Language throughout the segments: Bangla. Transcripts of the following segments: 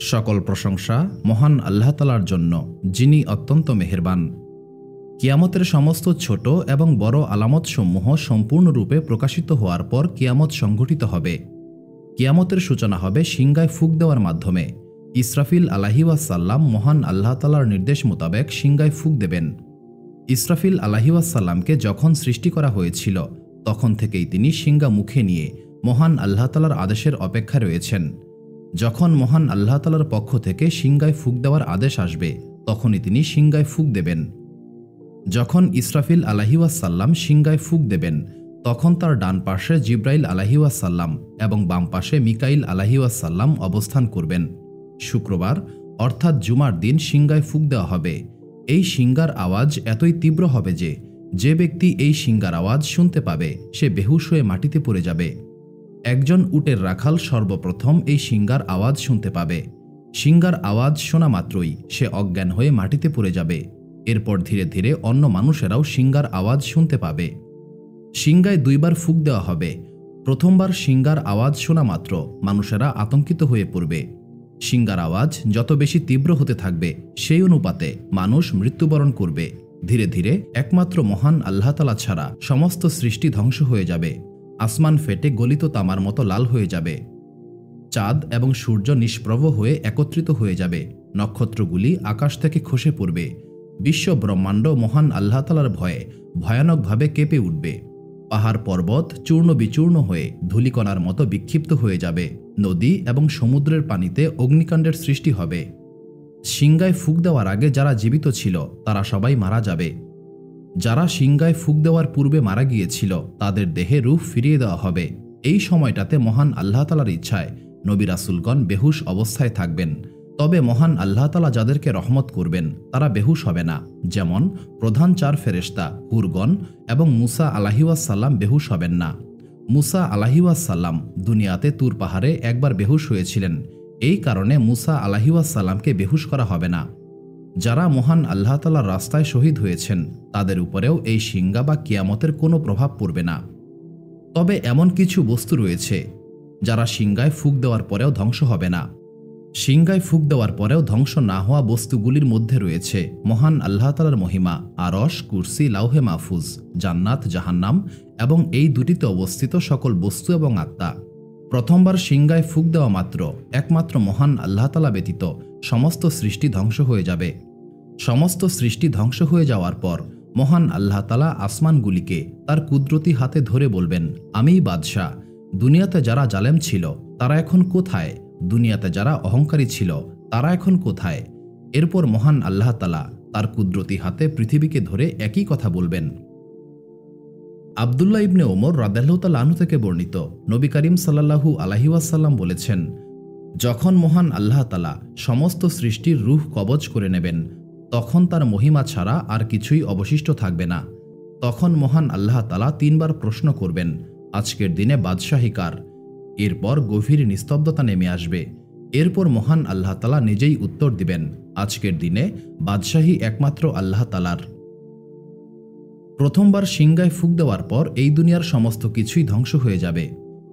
সকল প্রশংসা মহান আল্লাহ তালার জন্য, যিনি অত্যন্ত মেহেরবান। কিয়ামতের সমস্ত ছোট এবং বড় আলামতসমূহ সম্পূর্ণরূপে প্রকাশিত হওয়ার পর কিয়ামত সংঘটিত হবে। কিয়ামতের সূচনা হবে সিংগায় ফুক দেওয়ার মাধ্যমে। ইসরাফিল আলাহিওয়াসাল্লাম মহান আল্লাহ তালার নির্দেশ মোতাবেক সিংগায় ফুক দেবেন। ইসরাফিল আলাহিওয়াসাল্লামকে যখন সৃষ্টি করা হয়েছিল, তখন থেকেই তিনি সিংগা মুখে নিয়ে মহান আল্লাহ তালার আদেশের অপেক্ষা রয়েছেন। যখন মহান আল্লাহ তালার পক্ষ থেকে সিংগায় ফুক দেওয়ার আদেশ আসবে, তখনই তিনি সিংগায় ফুক দেবেন। যখন ইসরাফিল আলাহিওয়াসাল্লাম সিংগায় ফুক দেবেন, তখন তার ডান পাশে জিব্রাইল আলাহিওয়াসাল্লাম এবং বাম পাশে মিকাইল আলাহিওয়াসাল্লাম অবস্থান করবেন। শুক্রবার, অর্থাৎ জুমার দিন সিংগায় ফুক দেওয়া হবে। এই সিঙ্গার আওয়াজ এতই তীব্র হবে যে যে ব্যক্তি এই সিঙ্গার আওয়াজ শুনতে পাবে, সে বেহুশ হয়ে মাটিতে পড়ে যাবে। একজন উটের রাখাল সর্বপ্রথম এই সিঙ্গার আওয়াজ শুনতে পাবে। সিঙ্গার আওয়াজ শোনা মাত্রই সে অজ্ঞান হয়ে মাটিতে পড়ে যাবে। এরপর ধীরে ধীরে অন্য মানুষেরাও সিঙ্গার আওয়াজ শুনতে পাবে। সিঙ্গায় দুইবার ফুক দেওয়া হবে। প্রথমবার সিঙ্গার আওয়াজ শোনা মাত্র মানুষেরা আতঙ্কিত হয়ে পড়বে। সিঙ্গার আওয়াজ যত বেশি তীব্র হতে থাকবে, সেই অনুপাতে মানুষ মৃত্যুবরণ করবে। ধীরে ধীরে একমাত্র মহান আল্লাহতালা ছাড়া সমস্ত সৃষ্টি ধ্বংস হয়ে যাবে। আসমান ফেটে গলিত তামার মতো লাল হয়ে যাবে। চাঁদ এবং সূর্য নিষ্প্রভ হয়ে একত্রিত হয়ে যাবে। নক্ষত্রগুলি আকাশ থেকে খসে পড়বে। বিশ্ব ব্রহ্মাণ্ড মহান আল্লাহতালার ভয়ে ভয়ানকভাবে কেঁপে উঠবে। পাহাড় পর্বত চূর্ণ বিচূর্ণ হয়ে ধূলিকণার মতো বিক্ষিপ্ত হয়ে যাবে। নদী এবং সমুদ্রের পানিতে অগ্নিকাণ্ডের সৃষ্টি হবে। সিংগায় ফুক দেওয়ার আগে যারা জীবিত ছিল, তারা সবাই মারা যাবে। যারা সিংগায় ফুক দেওয়ার পূর্বে মারা গিয়েছিল, তাদের দেহে রূপ ফিরিয়ে দেওয়া হবে। এই সময়টাতে মহান আল্লাহ তালার ইচ্ছায় নবী রাসুলগণ বেহুশ অবস্থায় থাকবেন। তবে মহান আল্লাহ তালা যাদেরকে রহমত করবেন, তারা বেহুশ হবে না। যেমন প্রধান চার ফেরেস্তা হুরগন এবং মুসা আলাহিওয়াসাল্লাম বেহুশ হবেন না। মুসা আলাহিওয়াসাল্লাম দুনিয়াতে তুর পাহাড়ে একবার বেহুশ হয়েছিলেন। এই কারণে মুসা আলাহিওয়াসাল্লামকে বেহুশ করা হবে না। যারা মহান আল্লাহ তালার রাস্তায় শহীদ হয়েছেন, তাদের উপরেও এই সিঙ্গা বা কিয়ামতের কোনো প্রভাব পড়বে না। তবে এমন কিছু বস্তু রয়েছে, যারা সিংগায় ফুক দেওয়ার পরেও ধ্বংস হবে না। সিংগায় ফুক দেওয়ার পরেও ধ্বংস না হওয়া বস্তুগুলির মধ্যে রয়েছে মহান আল্লাহ তালার মহিমা আরস কুরসি, লাউহে মাহফুজ, জান্নাত, জাহান্নাম এবং এই দুটিতে অবস্থিত সকল বস্তু এবং আত্মা। প্রথমবার সিংগায় ফুক দেওয়া মাত্র, একমাত্র মহান আল্লাহ তালা ব্যতীত সমস্ত সৃষ্টি ধ্বংস হয়ে যাবে। সমস্ত সৃষ্টি ধ্বংস হয়ে যাওয়ার পর মহান আল্লাহ তালা আসমানগুলিকে তার কুদরতি হাতে ধরে বলবেন আমিই বাদশাহ। দুনিয়াতে যারা জালেম ছিল, তারা এখন কোথায়? দুনিয়াতে যারা অহংকারী ছিল, তারা এখন কোথায়? এরপর মহান আল্লাহ তালা তার কুদরতি হাতে পৃথিবীকে ধরে একই কথা বলবেন। আবদুল্লাহ ইবনে ওমর রাদাল্লাহতালাহু থেকে বর্ণিত নবী করিম সাল্লাহু আলাহিউসাল্লাম বলেছেন, যখন মহান আল্লাহ তালা সমস্ত সৃষ্টির রুহ কবজ করে নেবেন তখন তার মহিমা ছাড়া আর কিছুই অবশিষ্ট থাকবে না। তখন মহান আল্লাহ তালা তিনবার প্রশ্ন করবেন, আজকের দিনে বাদশাহী কার? এরপর গভীর নিস্তব্ধতা নেমে আসবে। এরপর মহান আল্লাহ তালা নিজেই উত্তর দিবেন, আজকের দিনে বাদশাহী একমাত্র আল্লাহ তালার। প্রথমবার সিংগায় ফুক দেওয়ার পর এই দুনিয়ার সমস্ত কিছুই ধ্বংস হয়ে যাবে।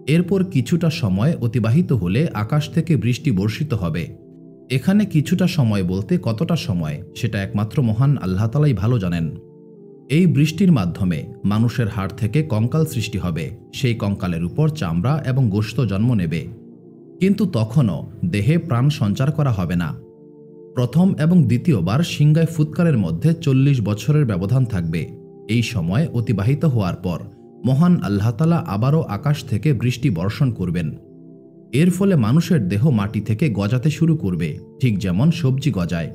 এরপর কিছুটা সময় অতিবাহিত হলে আকাশ থেকে বৃষ্টি বর্ষিত হবে। এখানে কিছুটা সময় বলতে কতটা সময়, সেটা একমাত্র মহান আল্লাহ তালাই ভালো জানেন। এই বৃষ্টির মাধ্যমে মানুষের হাড় থেকে কঙ্কাল সৃষ্টি হবে, সেই কঙ্কালের উপর চামড়া এবং গোস্ত জন্ম নেবে। কিন্তু তখনও দেহে প্রাণ সঞ্চার করা হবে না। প্রথম এবং দ্বিতীয়বার সিংগায় ফুৎকারের মধ্যে চল্লিশ বছরের ব্যবধান থাকবে। এই সময় অতিবাহিত হওয়ার পর মহান আল্লাহতালা আবারও আকাশ থেকে বৃষ্টি বর্ষণ করবেন। এর ফলে মানুষের দেহ মাটি থেকে গজাতে শুরু করবে, ঠিক যেমন সবজি গজায়।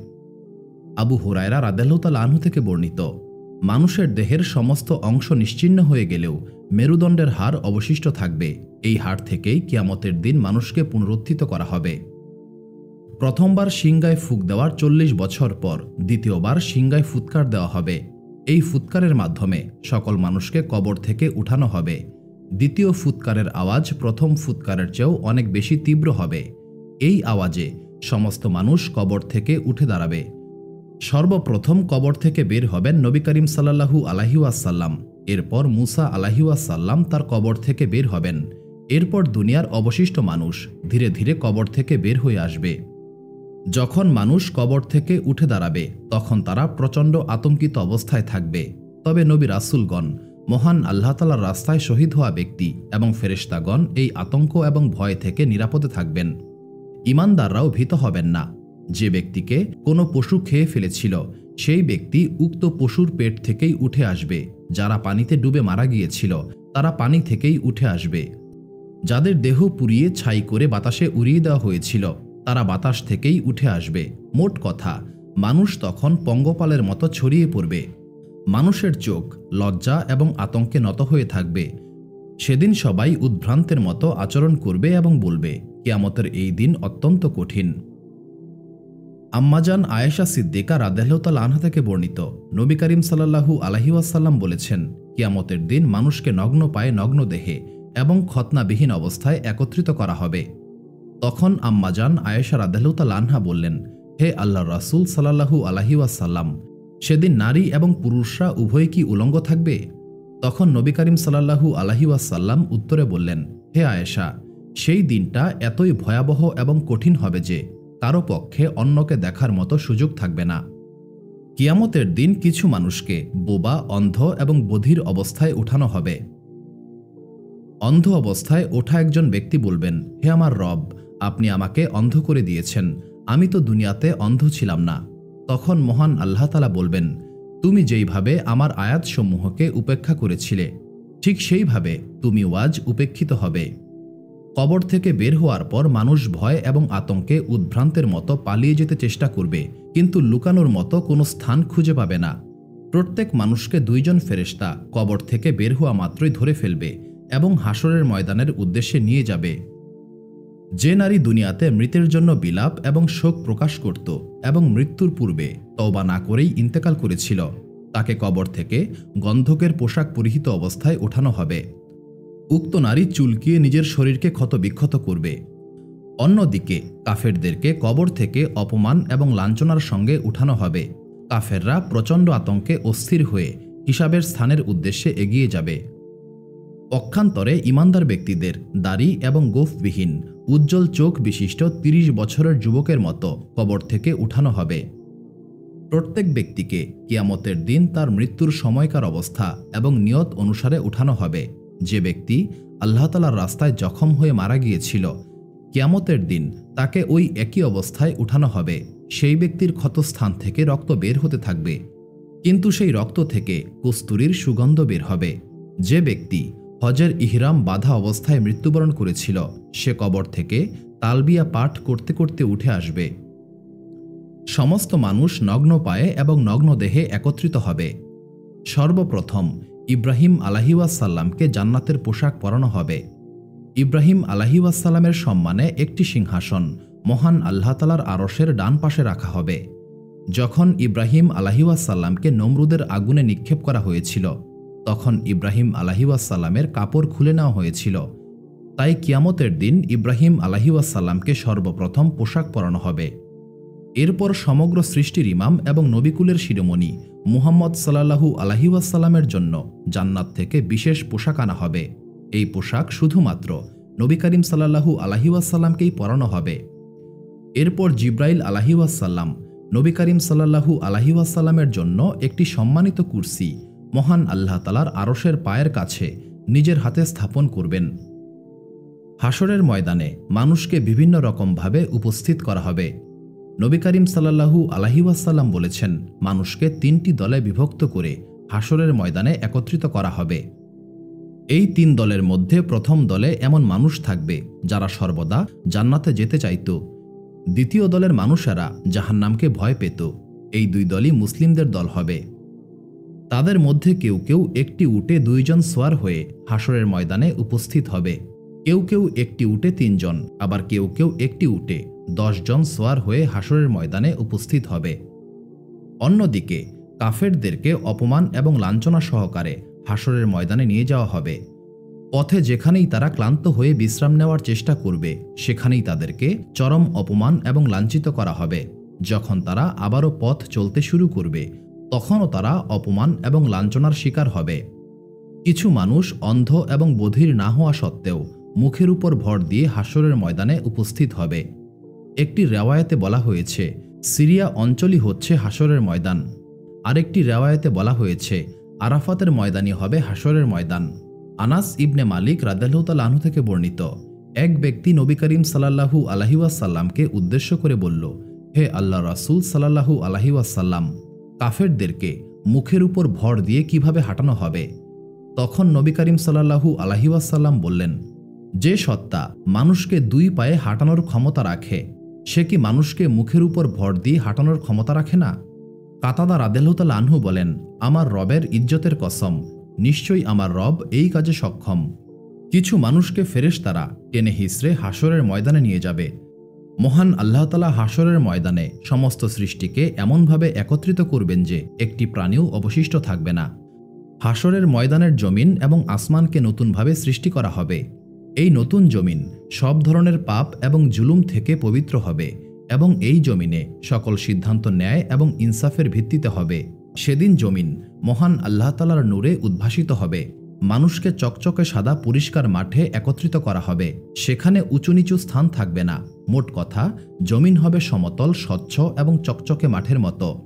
আবু হুরায়রা রাদেল্লাতাল আনহু থেকে বর্ণিত, মানুষের দেহের সমস্ত অংশ নিশ্চিন্ন হয়ে গেলেও মেরুদণ্ডের হার অবশিষ্ট থাকবে। এই হার থেকেই কিয়ামতের দিন মানুষকে পুনরুত্থিত করা হবে। প্রথমবার সিংগায় ফুক দেওয়ার চল্লিশ বছর পর দ্বিতীয়বার সিংগায় ফুৎকার দেওয়া হবে। এই ফুৎকারের মাধ্যমে সকল মানুষকে কবর থেকে উঠানো হবে। দ্বিতীয় ফুৎকারের আওয়াজ প্রথম ফুৎকারের চেয়েও অনেক বেশি তীব্র হবে। এই আওয়াজে সমস্ত মানুষ কবর থেকে উঠে দাঁড়াবে। সর্বপ্রথম কবর থেকে বের হবেন নবী করিম সাল্লাহু আলাহিউসাল্লাম এরপর মুসা আলাহিউসাল্লাম তার কবর থেকে বের হবেন। এরপর দুনিয়ার অবশিষ্ট মানুষ ধীরে ধীরে কবর থেকে বের হয়ে আসবে। যখন মানুষ কবর থেকে উঠে দাঁড়াবে, তখন তারা প্রচণ্ড আতঙ্কিত অবস্থায় থাকবে। তবে নবী রাসুলগণ মহান আল্লাহ তালার রাস্তায় শহীদ হওয়া ব্যক্তি এবং ফেরেশতাগণ এই আতঙ্ক এবং ভয় থেকে নিরাপদে থাকবেন। ইমানদাররাও ভীত হবেন না। যে ব্যক্তিকে কোনো পশু খেয়ে ফেলেছিল, সেই ব্যক্তি উক্ত পশুর পেট থেকেই উঠে আসবে। যারা পানিতে ডুবে মারা গিয়েছিল, তারা পানি থেকেই উঠে আসবে। যাদের দেহ পুড়িয়ে ছাই করে বাতাসে উড়িয়ে দেওয়া হয়েছিল, তারা বাতাস থেকেই উঠে আসবে। মোট কথা, মানুষ তখন পঙ্গপালের মতো ছড়িয়ে পড়বে। মানুষের চোখ লজ্জা এবং আতঙ্কে নত হয়ে থাকবে। সেদিন সবাই উদ্ভ্রান্তের মতো আচরণ করবে এবং বলবে, কিয়ামতের এই দিন অত্যন্ত কঠিন। আম্মাজান আয়েশা সিদ্দিকা রাদেহতাল আনহা থেকে বর্ণিত, নবী করিম সাল্লাহু আলহিউসাল্লাম বলেছেন, কিয়ামতের দিন মানুষকে নগ্ন পায়ে নগ্ন দেহে এবং খতনাবিহীন অবস্থায় একত্রিত করা হবে। তখন আম্মাজান আয়েশা রাদেহতাল আনহা বললেন, হে আল্লাহ রাসুল সাল্লাহু আলহিউসাল্লাম সেদিন নারী এবং পুরুষরা উভয় কি উলঙ্গ থাকবে? তখন নবী করিম সাল্লাহু আলহিউসাল্লাম উত্তরে বললেন, হে আয়েশা, সেই দিনটা এতই ভয়াবহ এবং কঠিন হবে যে কারও পক্ষে অন্যকে দেখার মতো সুযোগ থাকবে না। কিয়ামতের দিন কিছু মানুষকে বোবা, অন্ধ এবং বধির অবস্থায় উঠানো হবে। অন্ধ অবস্থায় ওঠা একজন ব্যক্তি বলবেন, হে আমার রব, আপনি আমাকে অন্ধ করে দিয়েছেন, আমি তো দুনিয়াতে অন্ধ ছিলাম না। তখন মহান আল্লাহ তালা বলবেন, তুমি যেইভাবে আমার আয়াতসমূহকে উপেক্ষা করেছিলে, ঠিক সেইভাবে তুমি ওয়াজ উপেক্ষিত হবে। কবর থেকে বের হওয়ার পর মানুষ ভয় এবং আতঙ্কে উদ্ভ্রান্তের মতো পালিয়ে যেতে চেষ্টা করবে, কিন্তু লুকানোর মতো কোনো স্থান খুঁজে পাবে না। প্রত্যেক মানুষকে দুইজন ফেরেস্তা কবর থেকে বের হওয়া মাত্রই ধরে ফেলবে এবং হাসরের ময়দানের উদ্দেশ্যে নিয়ে যাবে। যে নারী দুনিয়াতে মৃতের জন্য বিলাপ এবং শোক প্রকাশ করত এবং মৃত্যুর পূর্বে তওবা না করেই ইন্তেকাল করেছিল, তাকে কবর থেকে গন্ধকের পোশাক পরিহিত অবস্থায় ওঠানো হবে। উক্ত নারী চুলকিয়ে নিজের শরীরকে ক্ষতবিক্ষত করবে। অন্যদিকে কাফেরদেরকে কবর থেকে অপমান এবং লাঞ্ছনার সঙ্গে উঠানো হবে। কাফেররা প্রচণ্ড আতঙ্কে অস্থির হয়ে হিসাবের স্থানের উদ্দেশ্যে এগিয়ে যাবে। পক্ষান্তরে ইমানদার ব্যক্তিদের দাড়ি এবং গোফবিহীন উজ্জ্বল চোখ বিশিষ্ট ৩০ বছরের যুবকের মতো কবর থেকে উঠানো হবে। প্রত্যেক ব্যক্তিকে কিয়ামতের দিন তার মৃত্যুর সময়কার অবস্থা এবং নিয়ত অনুসারে উঠানো হবে। যে ব্যক্তি আল্লাহতালার রাস্তায় জখম হয়ে মারা গিয়েছিল, কিয়ামতের দিন তাকে ওই একই অবস্থায় উঠানো হবে। সেই ব্যক্তির ক্ষতস্থান থেকে রক্ত বের হতে থাকবে। কিন্তু সেই রক্ত থেকে কস্তুরীর সুগন্ধ বের হবে। যে ব্যক্তি হজের ইহরাম বাধা অবস্থায় মৃত্যুবরণ করেছিল। সে কবর থেকে তালবিয়া পাঠ করতে করতে উঠে আসবে। সমস্ত মানুষ নগ্ন পায়ে এবং নগ্ন দেহে একত্রিত হবে। সর্বপ্রথম ইব্রাহিম আলাহিওয়াসাল্লামকে জান্নাতের পোশাক পরানো হবে। ইব্রাহিম আলাহিওয়াসাল্লামের সম্মানে একটি সিংহাসন মহান আল্লাহতালার আরসের ডান পাশে রাখা হবে। যখন ইব্রাহিম আলাহিওয়াসাল্লামকে নমরুদের আগুনে নিক্ষেপ করা হয়েছিল তখন ইব্রাহিম আলাহিওয়াসাল্লামের কাপড় খুলে নেওয়া হয়েছিল। তাই কিয়ামতের দিন ইব্রাহিম আলাহিওয়াসাল্লামকে সর্বপ্রথম পোশাক পরানো হবে। এরপর সমগ্র সৃষ্টির ইমাম এবং নবিকুলের শিরোমণি মুহাম্মদ সাল্লাহু আলাহিউসাল্লামের জন্য জান্নাত থেকে বিশেষ পোশাক আনা হবে। এই পোশাক শুধুমাত্র নবী করিম সাল্লাহু আলাহিউসাল্লামকেই পরানো হবে। এরপর জিব্রাইল আলাহিউসাল্লাম নবী করিম সাল্লাহু আলাহিউসাল্লামের জন্য একটি সম্মানিত কুর্সি মহান আল্লাহ তালার আরসের পায়ের কাছে নিজের হাতে স্থাপন করবেন। হাসরের ময়দানে মানুষকে বিভিন্ন রকমভাবে উপস্থিত করা হবে। নবী করিম সাল্লাহু আলাহিউসাল্লাম বলেছেন, মানুষকে তিনটি দলে বিভক্ত করে হাসরের ময়দানে একত্রিত করা হবে। এই তিন দলের মধ্যে প্রথম দলে এমন মানুষ থাকবে, যারা সর্বদা জান্নাতে যেতে চাইত। দ্বিতীয় দলের মানুষেরা জাহান্নামকে ভয় পেত। এই দুই দলই মুসলিমদের দল হবে। তাদের মধ্যে কেউ কেউ একটি উটে দুইজন সোয়ার হয়ে হাসরের ময়দানে উপস্থিত হবে। কেউ কেউ একটি উটে তিনজন, আবার কেউ কেউ একটি উটে দশজন সোয়ার হয়ে হাসরের ময়দানে উপস্থিত হবে। অন্যদিকে, কাফেরদেরকে অপমান এবং লাঞ্ছনা সহকারে হাসরের ময়দানে নিয়ে যাওয়া হবে। পথে যেখানেই তারা ক্লান্ত হয়ে বিশ্রাম নেওয়ার চেষ্টা করবে, সেখানেই তাদেরকে চরম অপমান এবং লাঞ্ছিত করা হবে। যখন তারা আবারও পথ চলতে শুরু করবে তখনও তারা অপমান এবং লাঞ্ছনার শিকার হবে। কিছু মানুষ অন্ধ এবং বধির না হওয়া সত্ত্বেও মুখের উপর ভর দিয়ে হাসরের ময়দানে উপস্থিত হবে। একটি রেওয়ায়তে বলা হয়েছে, সিরিয়া অঞ্চলই হচ্ছে হাসরের ময়দান। আরেকটি রেওয়ায়তে বলা হয়েছে, আরাফাতের ময়দানই হবে হাসরের ময়দান। আনাস ইবনে মালিক রাদাল্লাহতাল আনহু থেকে বর্ণিত, এক ব্যক্তি নবী করিম সাল্লাহু আলহিউসাল্লামকে উদ্দেশ্য করে বলল, হে আল্লাহ রাসুল সাল্লাহু আলহিউসাল্লাম কাফেরদেরকে মুখের উপর ভর দিয়ে কীভাবে হাঁটানো হবে? তখন নবী করিম সাল্লাহু আলহিউসাল্লাম বললেন, যে সত্তা মানুষকে দুই পায়ে হাঁটানোর ক্ষমতা রাখে, সে কি মানুষকে মুখের উপর ভর দিয়ে হাঁটানোর ক্ষমতা রাখে না? কাতাদা রাদেলহতাল আনহু বলেন, আমার রবের ইজ্জতের কসম, নিশ্চয়ই আমার রব এই কাজে সক্ষম। কিছু মানুষকে ফেরেশতারা টেনে হিসড়ে হাসরের ময়দানে নিয়ে যাবে মহান আল্লাহতালা হাসরের ময়দানে সমস্ত সৃষ্টিকে এমনভাবে একত্রিত করবেন যে একটি প্রাণীও অবশিষ্ট থাকবে না। হাসরের ময়দানের জমিন এবং আসমানকে নতুনভাবে সৃষ্টি করা হবে। এই নতুন জমিন সব ধরনের পাপ এবং জুলুম থেকে পবিত্র হবে এবং এই জমিনে সকল সিদ্ধান্ত ন্যায় এবং ইনসাফের ভিত্তিতে হবে। সেদিন জমিন মহান আল্লাহ তালার নূরে উদ্ভাসিত হবে। মানুষকে চকচকে সাদা পরিষ্কার মাঠে একত্রিত করা হবে। সেখানে উঁচু নিচু স্থান থাকবে না। মোট কথা, জমিন হবে সমতল, স্বচ্ছ এবং চকচকে মাঠের মতো।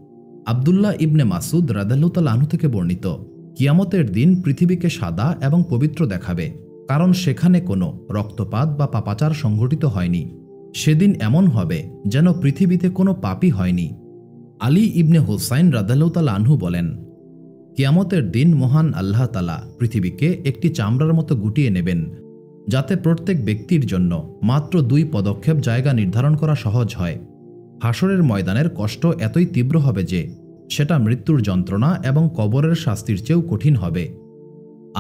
আবদুল্লাহ ইবনে মাসুদ রাদাল্লুতাল আনহু থেকে বর্ণিত, কিয়ামতের দিন পৃথিবীকে সাদা এবং পবিত্র দেখাবে, কারণ সেখানে কোনো রক্তপাত বা পাপাচার সংঘটিত হয়নি। সেদিন এমন হবে যেন পৃথিবীতে কোনো পাপই হয়নি। আলী ইবনে হোসাইন রাদাল্লাউতাল আনহু বলেন কিয়ামতের দিন মহান আল্লাহ তালা পৃথিবীকে একটি চামড়ার মতো গুটিয়ে নেবেন, যাতে প্রত্যেক ব্যক্তির জন্য মাত্র দুই পদক্ষেপ জায়গা নির্ধারণ করা সহজ হয়। হাসরের ময়দানের কষ্ট এতই তীব্র হবে যে সেটা মৃত্যুর যন্ত্রণা এবং কবরের শাস্তির চেয়েও কঠিন হবে।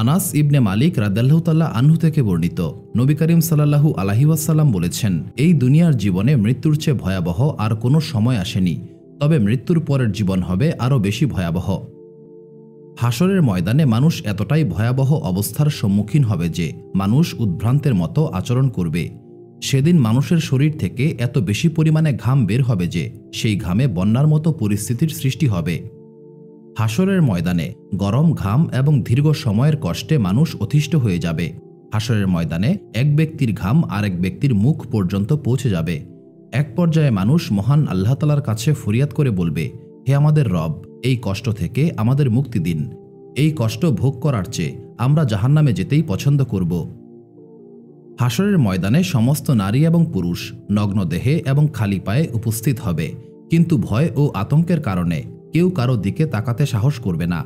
আনাস ইবনে মালিক রাদাল্লাহতাল্লাহ আনহু থেকে বর্ণিত নবী করিম সাল্লাহু আলহিউসাল্লাম বলেছেন, এই দুনিয়ার জীবনে মৃত্যুর চেয়ে ভয়াবহ আর কোনো সময় আসেনি, তবে মৃত্যুর পরের জীবন হবে আরও বেশি ভয়াবহ। হাসরের ময়দানে মানুষ এতটাই ভয়াবহ অবস্থার সম্মুখীন হবে যে মানুষ উদ্ভ্রান্তের মতো আচরণ করবে। সেদিন মানুষের শরীর থেকে এত বেশি পরিমাণে ঘাম বের হবে যে সেই ঘামে বন্যার মতো পরিস্থিতির সৃষ্টি হবে। হাসরের ময়দানে গরম ঘাম এবং দীর্ঘ সময়ের কষ্টে মানুষ অতিষ্ঠ হয়ে যাবে। হাসরের ময়দানে এক ব্যক্তির ঘাম আরেক ব্যক্তির মুখ পর্যন্ত পৌঁছে যাবে। এক পর্যায়ে মানুষ মহান আল্লাহতালার কাছে ফরিয়াদ করে বলবে, হে আমাদের রব এই কষ্ট থেকে আমাদের মুক্তি দিন। এই কষ্ট ভোগ করার চেয়ে আমরা জাহান্নামে যেতেই পছন্দ করব। হাসরের ময়দানে সমস্ত নারী এবং পুরুষ নগ্ন দেহে এবং খালি পায়ে উপস্থিত হবে। কিন্তু ভয় ও আতঙ্কের কারণে কেউ কারও দিকে তাকাতে সাহস করবে না।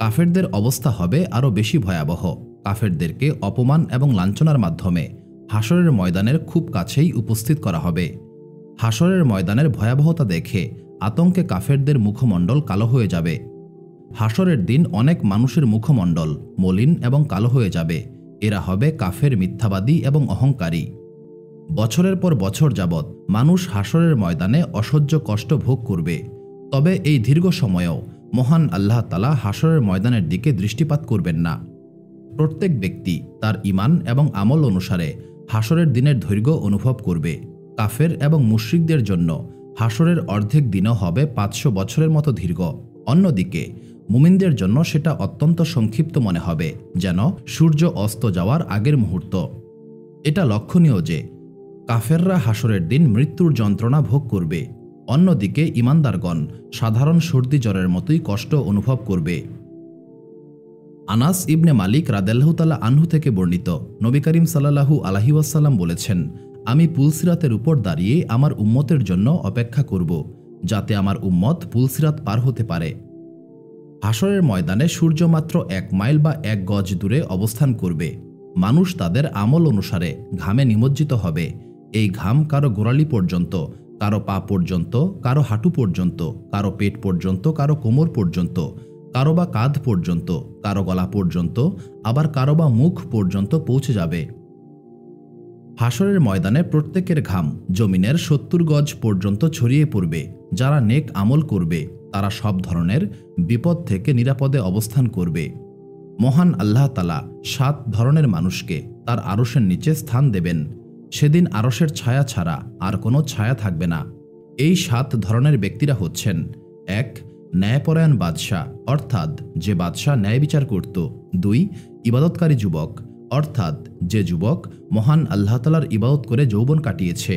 কাফেরদের অবস্থা হবে আরও বেশি ভয়াবহ। কাফেরদেরকে অপমান এবং লাঞ্ছনার মাধ্যমে হাসরের ময়দানের খুব কাছেই উপস্থিত করা হবে। হাসরের ময়দানের ভয়াবহতা দেখে আতঙ্কে কাফেরদের মুখমণ্ডল কালো হয়ে যাবে। হাসরের দিন অনেক মানুষের মুখমণ্ডল মলিন এবং কালো হয়ে যাবে। এরা হবে কাফের মিথ্যাবাদী এবং অহংকারী। বছরের পর বছর যাবৎ মানুষ হাসরের ময়দানে অসহ্য কষ্ট ভোগ করবে। তবে এই দীর্ঘ সময়েও মহান আল্লাহ তালা হাসরের ময়দানের দিকে দৃষ্টিপাত করবেন না। প্রত্যেক ব্যক্তি তার ইমান এবং আমল অনুসারে হাসরের দিনের দৈর্ঘ্য অনুভব করবে। কাফের এবং মুশ্রিকদের জন্য হাসরের অর্ধেক দিনও হবে পাঁচশো বছরের মতো দীর্ঘ। অন্যদিকে, মুমিনদের জন্য সেটা অত্যন্ত সংক্ষিপ্ত মনে হবে, যেন সূর্য অস্ত যাওয়ার আগের মুহূর্ত। এটা লক্ষণীয় যে, কাফেররা হাসরের দিন মৃত্যুর যন্ত্রণা ভোগ করবে। অন্যদিকে, ইমানদারগণ সাধারণ সর্দি জ্বরের মতোই কষ্ট অনুভব করবে। আনাস ইবনে মালিক রাদেল্লাহতালা আনহু থেকে বর্ণিত, নবী করিম সাল্লাহু আলহিউসাল্লাম বলেছেন আমি পুলসিরাতের উপর দাঁড়িয়ে আমার উম্মতের জন্য অপেক্ষা করব, যাতে আমার উম্মত পুলসিরাত পার হতে পারে। হাসরের ময়দানে সূর্য মাত্র এক মাইল বা এক গজ দূরে অবস্থান করবে। মানুষ তাদের আমল অনুসারে ঘামে নিমজ্জিত হবে। এই ঘাম কারও গোড়ালি পর্যন্ত, কারও পা পর্যন্ত, কারও হাঁটু পর্যন্ত, কারও পেট পর্যন্ত, কারও কোমর পর্যন্ত, কারও বা কাঁধ পর্যন্ত, কারও গলা পর্যন্ত, আবার কারও বা মুখ পর্যন্ত পৌঁছে যাবে। হাসরের ময়দানে প্রত্যেকের ঘাম জমিনের সত্তর গজ পর্যন্ত ছড়িয়ে পড়বে। যারা নেক আমল করবে, তারা সব ধরনের বিপদ থেকে নিরাপদে অবস্থান করবে। মহান আল্লাহ তালা সাত ধরনের মানুষকে তার আরসের নিচে স্থান দেবেন। সেদিন আরসের ছায়া ছাড়া আর কোনো ছায়া থাকবে না। এই সাত ধরনের ব্যক্তিরা হচ্ছেন, এক, ন্যায়পরায়ণ বাদশাহ, অর্থাৎ যে বাদশাহ ন্যায় বিচার করত, দুই, ইবাদতকারী যুবক অর্থাৎ যে যুবক মহান আল্লাহ তালার ইবাদত করে যৌবন কাটিয়েছে।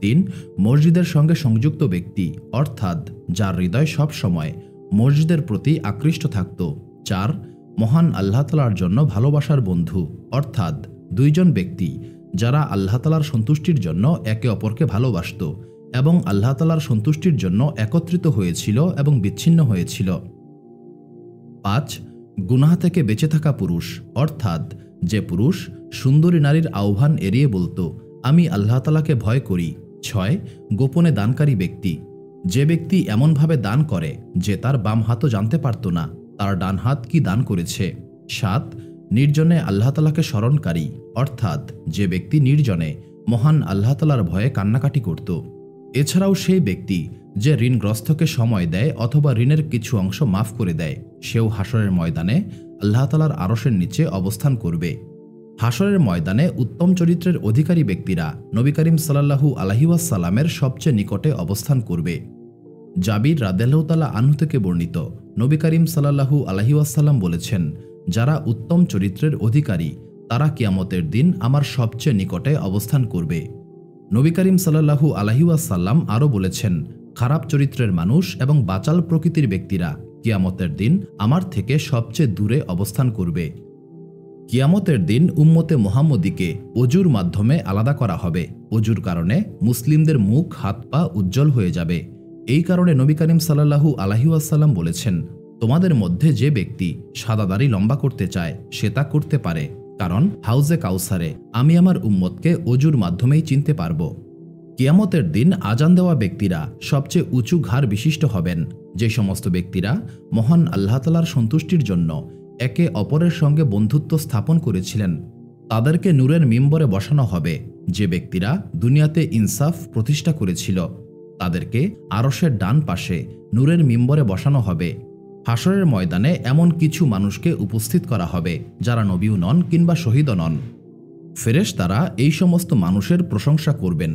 তিন, মসজিদের সঙ্গে সংযুক্ত ব্যক্তি, অর্থাৎ যার হৃদয় সব সময় মসজিদের প্রতি আকৃষ্ট থাকত। চার, মহান আল্লাহ তালার জন্য ভালোবাসার বন্ধু, অর্থাৎ দুইজন ব্যক্তি, যারা আল্লাহ তালার সন্তুষ্টির জন্য একে অপরকে ভালোবাসত এবং আল্লাহ তালার সন্তুষ্টির জন্য একত্রিত হয়েছিল এবং বিচ্ছিন্ন হয়েছিল। পাঁচ, গুনাহ থেকে বেঁচে থাকা পুরুষ, অর্থাৎ যে পুরুষ সুন্দরী নারীর আহ্বান এড়িয়ে বলতো, আমি আল্লাহ তালাকে ভয় করি। ছয়, গোপনে দানকারী ব্যক্তি। যে ব্যক্তি এমনভাবে দান করে যে তার বাম হাতও জানতে পারত না, তার ডান হাত কি দান করেছে? সাত, নির্জনে আল্লাহ তালাকে স্মরণকারী, অর্থাৎ যে ব্যক্তি নির্জনে, মহান আল্লাহ তালার ভয়ে কান্নাকাটি করত। এছাড়াও সেই ব্যক্তি যে ঋণগ্রস্তকে সময় দেয় অথবা ঋণের কিছু অংশ মাফ করে দেয়, সেও হাসরের ময়দানে আল্লাহ তালার আরসের নিচে অবস্থান করবে। হাসরের ময়দানে উত্তম চরিত্রের অধিকারী ব্যক্তিরা নবী করিম সাল্লাহু আলহিউসাল্লামের সবচেয়ে নিকটে অবস্থান করবে। জাবির রাদেলাউতালা আনহু থেকে বর্ণিত নবী করিম সাল্লাহু আলহিউসাল্লাম বলেছেন, যারা উত্তম চরিত্রের অধিকারী, তারা কিয়ামতের দিন আমার সবচেয়ে নিকটে অবস্থান করবে। নবী করিম সাল্লাহু আলহিউসাল্লাম আরও বলেছেন, খারাপ চরিত্রের মানুষ এবং বাচাল প্রকৃতির ব্যক্তিরা কিয়ামতের দিন আমার থেকে সবচেয়ে দূরে অবস্থান করবে। কিয়ামতের দিন উম্মতে মোহাম্মদীকে অজুর মাধ্যমে আলাদা করা হবে। অজুর কারণে মুসলিমদের মুখ, হাত, পা উজ্জ্বল হয়ে যাবে। এই কারণে নবী করিম সাল্লাহু আলহিউসাল্লাম বলেছেন, তোমাদের মধ্যে যে ব্যক্তি সাদা দাড়ি লম্বা করতে চায়, সে তা করতে পারে। কারণ হাউজে কাউসারে আমি আমার উম্মতকে অজুর মাধ্যমেই চিনতে পারব। কিয়ামতের দিন আজান দেওয়া ব্যক্তিরা সবচেয়ে উঁচু ঘাড় বিশিষ্ট হবেন। যে সমস্ত ব্যক্তিরা মহান আল্লাহ তালার সন্তুষ্টির জন্য একে অপরের সঙ্গে বন্ধুত্ব স্থাপন করেছিলেন, তাদেরকে নূরের মিম্বরে বসানো হবে। যে ব্যক্তিরা দুনিয়াতে ইনসাফ প্রতিষ্ঠা করেছিল, তাদেরকে আরসের ডান পাশে নূরের মিম্বরে বসানো হবে। হাসরের ময়দানে এমন কিছু মানুষকে উপস্থিত করা হবে, যারা নবীও নন কিংবা শহীদও নন। ফেরেশ তারা এই সমস্ত মানুষের প্রশংসা করবেন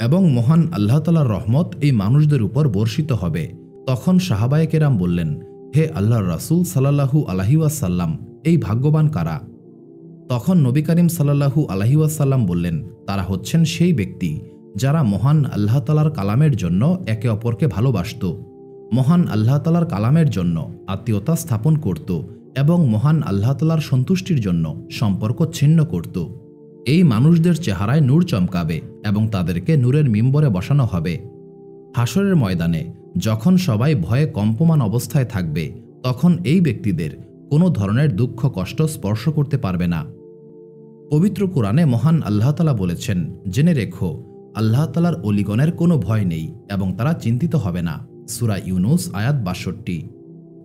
এবং মহান আল্লাহতালার রহমত এই মানুষদের উপর বর্ষিত হবে। তখন সাহাবায়ে কেরাম বললেন, হে আল্লাহর রাসুল সাল্লাহু আলহিউসাল্লাম এই ভাগ্যবান কারা? তখন নবী করিম সাল্লাহু আলহিউসাল্লাম বললেন, তারা হচ্ছেন সেই ব্যক্তি যারা মহান আল্লাহ তালার কালামের জন্য একে অপরকে ভালোবাসত। মহান আল্লাহ তালার কালামের জন্য আত্মীয়তা স্থাপন করত এবং মহান আল্লাহ তালার সন্তুষ্টির জন্য সম্পর্ক ছিন্ন করত। এই মানুষদের চেহারায় নূর চমকাবে এবং তাদেরকে নূরের মিম্বরে বসানো হবে। হাসরের ময়দানে যখন সবাই ভয়ে কম্পমান অবস্থায় থাকবে, তখন এই ব্যক্তিদের কোনো ধরনের দুঃখ, কষ্ট স্পর্শ করতে পারবে না। পবিত্র কোরআনে মহান আল্লাহতালা বলেছেন, জেনে রেখো, আল্লাহ তালার অলিগণের কোনো ভয় নেই এবং তারা চিন্তিত হবে না। সুরা ইউনুস, আয়াত বাষট্টি।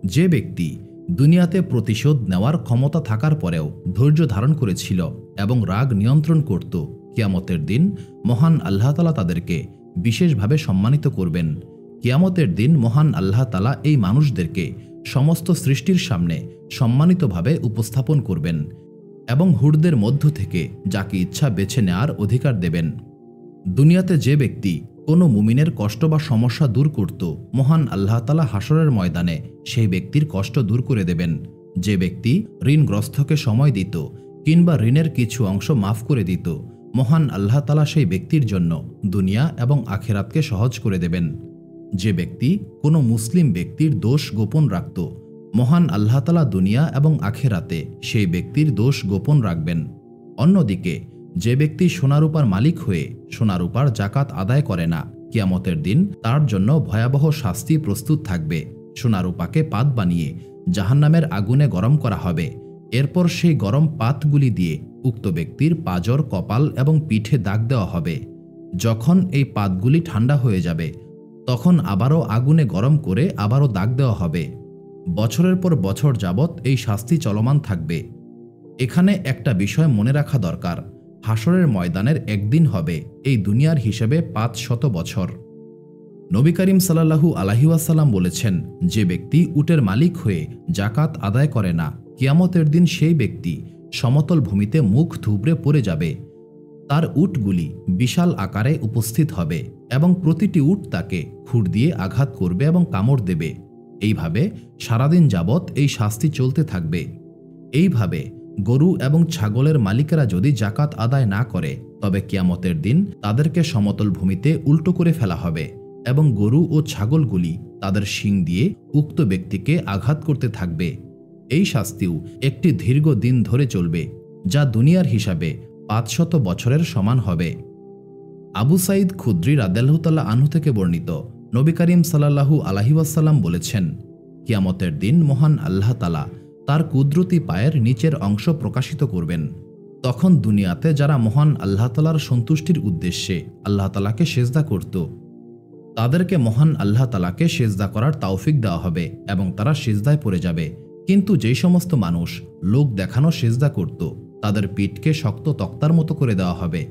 যে ব্যক্তি দুনিয়াতে প্রতিশোধ নেওয়ার ক্ষমতা থাকার পরেও ধৈর্য ধারণ করেছিল এবং রাগ নিয়ন্ত্রণ করত, কিয়ামতের দিন মহান আল্লাহতালা তাদেরকে বিশেষভাবে সম্মানিত করবেন। কিয়ামতের দিন মহান আল্লাহ তালা এই মানুষদেরকে সমস্ত সৃষ্টির সামনে সম্মানিতভাবে উপস্থাপন করবেন এবং হুড়দের মধ্য থেকে যাকে ইচ্ছা বেছে নেওয়ার অধিকার দেবেন। দুনিয়াতে যে ব্যক্তি কোনো মুমিনের কষ্ট বা সমস্যা দূর করত, মহান আল্লাহ তালা হাসরের ময়দানে সেই ব্যক্তির কষ্ট দূর করে দেবেন। যে ব্যক্তি ঋণগ্রস্তকে সময় দিত কিংবা ঋণের কিছু অংশ মাফ করে দিত, মহান আল্লাহ তালা সেই ব্যক্তির জন্য দুনিয়া এবং আখেরাতকে সহজ করে দেবেন। যে ব্যক্তি কোনো মুসলিম ব্যক্তির দোষ গোপন রাখত, মহান আল্লাহ তালা দুনিয়া এবং আখেরাতে সেই ব্যক্তির দোষ গোপন রাখবেন। অন্যদিকে, যে ব্যক্তি সোনারূপার মালিক হয়ে সোনারূপার জাকাত আদায় করে না, কিয়ামতের দিন তার জন্য ভয়াবহ শাস্তি প্রস্তুত থাকবে। সোনারূপাকে পাত বানিয়ে জাহান্নামের আগুনে গরম করা হবে। এরপর সেই গরম পাতগুলি দিয়ে উক্ত ব্যক্তির পাজর, কপাল এবং পিঠে দাগ দেওয়া হবে। যখন এই পাতগুলি ঠান্ডা হয়ে যাবে তখন আবারও আগুনে গরম করে আবারও দাগ দেওয়া হবে। বছরের পর বছর যাবৎ এই শাস্তি চলমান থাকবে। এখানে একটা বিষয় মনে রাখা দরকার হাসরের ময়দানের একদিন হবে, এই দুনিয়ার হিসেবে পাঁচ শত বছর। নবী করিম সাল্লাহু আলাহিউসাল্লাম বলেছেন, যে ব্যক্তি উটের মালিক হয়ে জাকাত আদায় করে না, কিয়ামতের দিন সেই ব্যক্তি সমতল ভূমিতে মুখ থুবড়ে পড়ে যাবে। তার উটগুলি বিশাল আকারে উপস্থিত হবে। এবং প্রতিটি উট তাকে খুর দিয়ে আঘাত করবে এবং কামড় দেবে। এইভাবে সারাদিন যাবৎ এই শাস্তি চলতে থাকবে। এইভাবে গরু এবং ছাগলের মালিকেরা যদি জাকাত আদায় না করে, তবে কিয়ামতের দিন তাদেরকে সমতল ভূমিতে উল্টো করে ফেলা হবে এবং গরু ও ছাগলগুলি তাদের শিং দিয়ে উক্ত ব্যক্তিকে আঘাত করতে থাকবে। এই শাস্তিও একটি দীর্ঘ দিন ধরে চলবে, যা দুনিয়ার হিসাবে পাঁচশত বছরের সমান হবে। আবু সাইদ খুদ্রি রাদেল্লাহতাল্লাহ আনহু থেকে বর্ণিত। নবী করিম সাল্লাহু আলাহিবাসাল্লাম বলেছেন, কিয়ামতের দিন মহান আল্লাহ তালা তার কুদরতি পায়ের নিচের অংশ প্রকাশিত করবেন। তখন দুনিয়াতে যারা মহান আল্লাহ তালার সন্তুষ্টির উদ্দেশ্যে আল্লাহ তালাকে সেজদা করত, তাদেরকে মহান আল্লাহ তালাকে সেজদা করার তাওফিক দেওয়া হবে এবং তারা সেজদায় পড়ে যাবে। কিন্তু যেই সমস্ত মানুষ লোক দেখানো সেজদা করত, তাদের পিঠকে শক্ত তক্তার মতো করে দেওয়া হবে।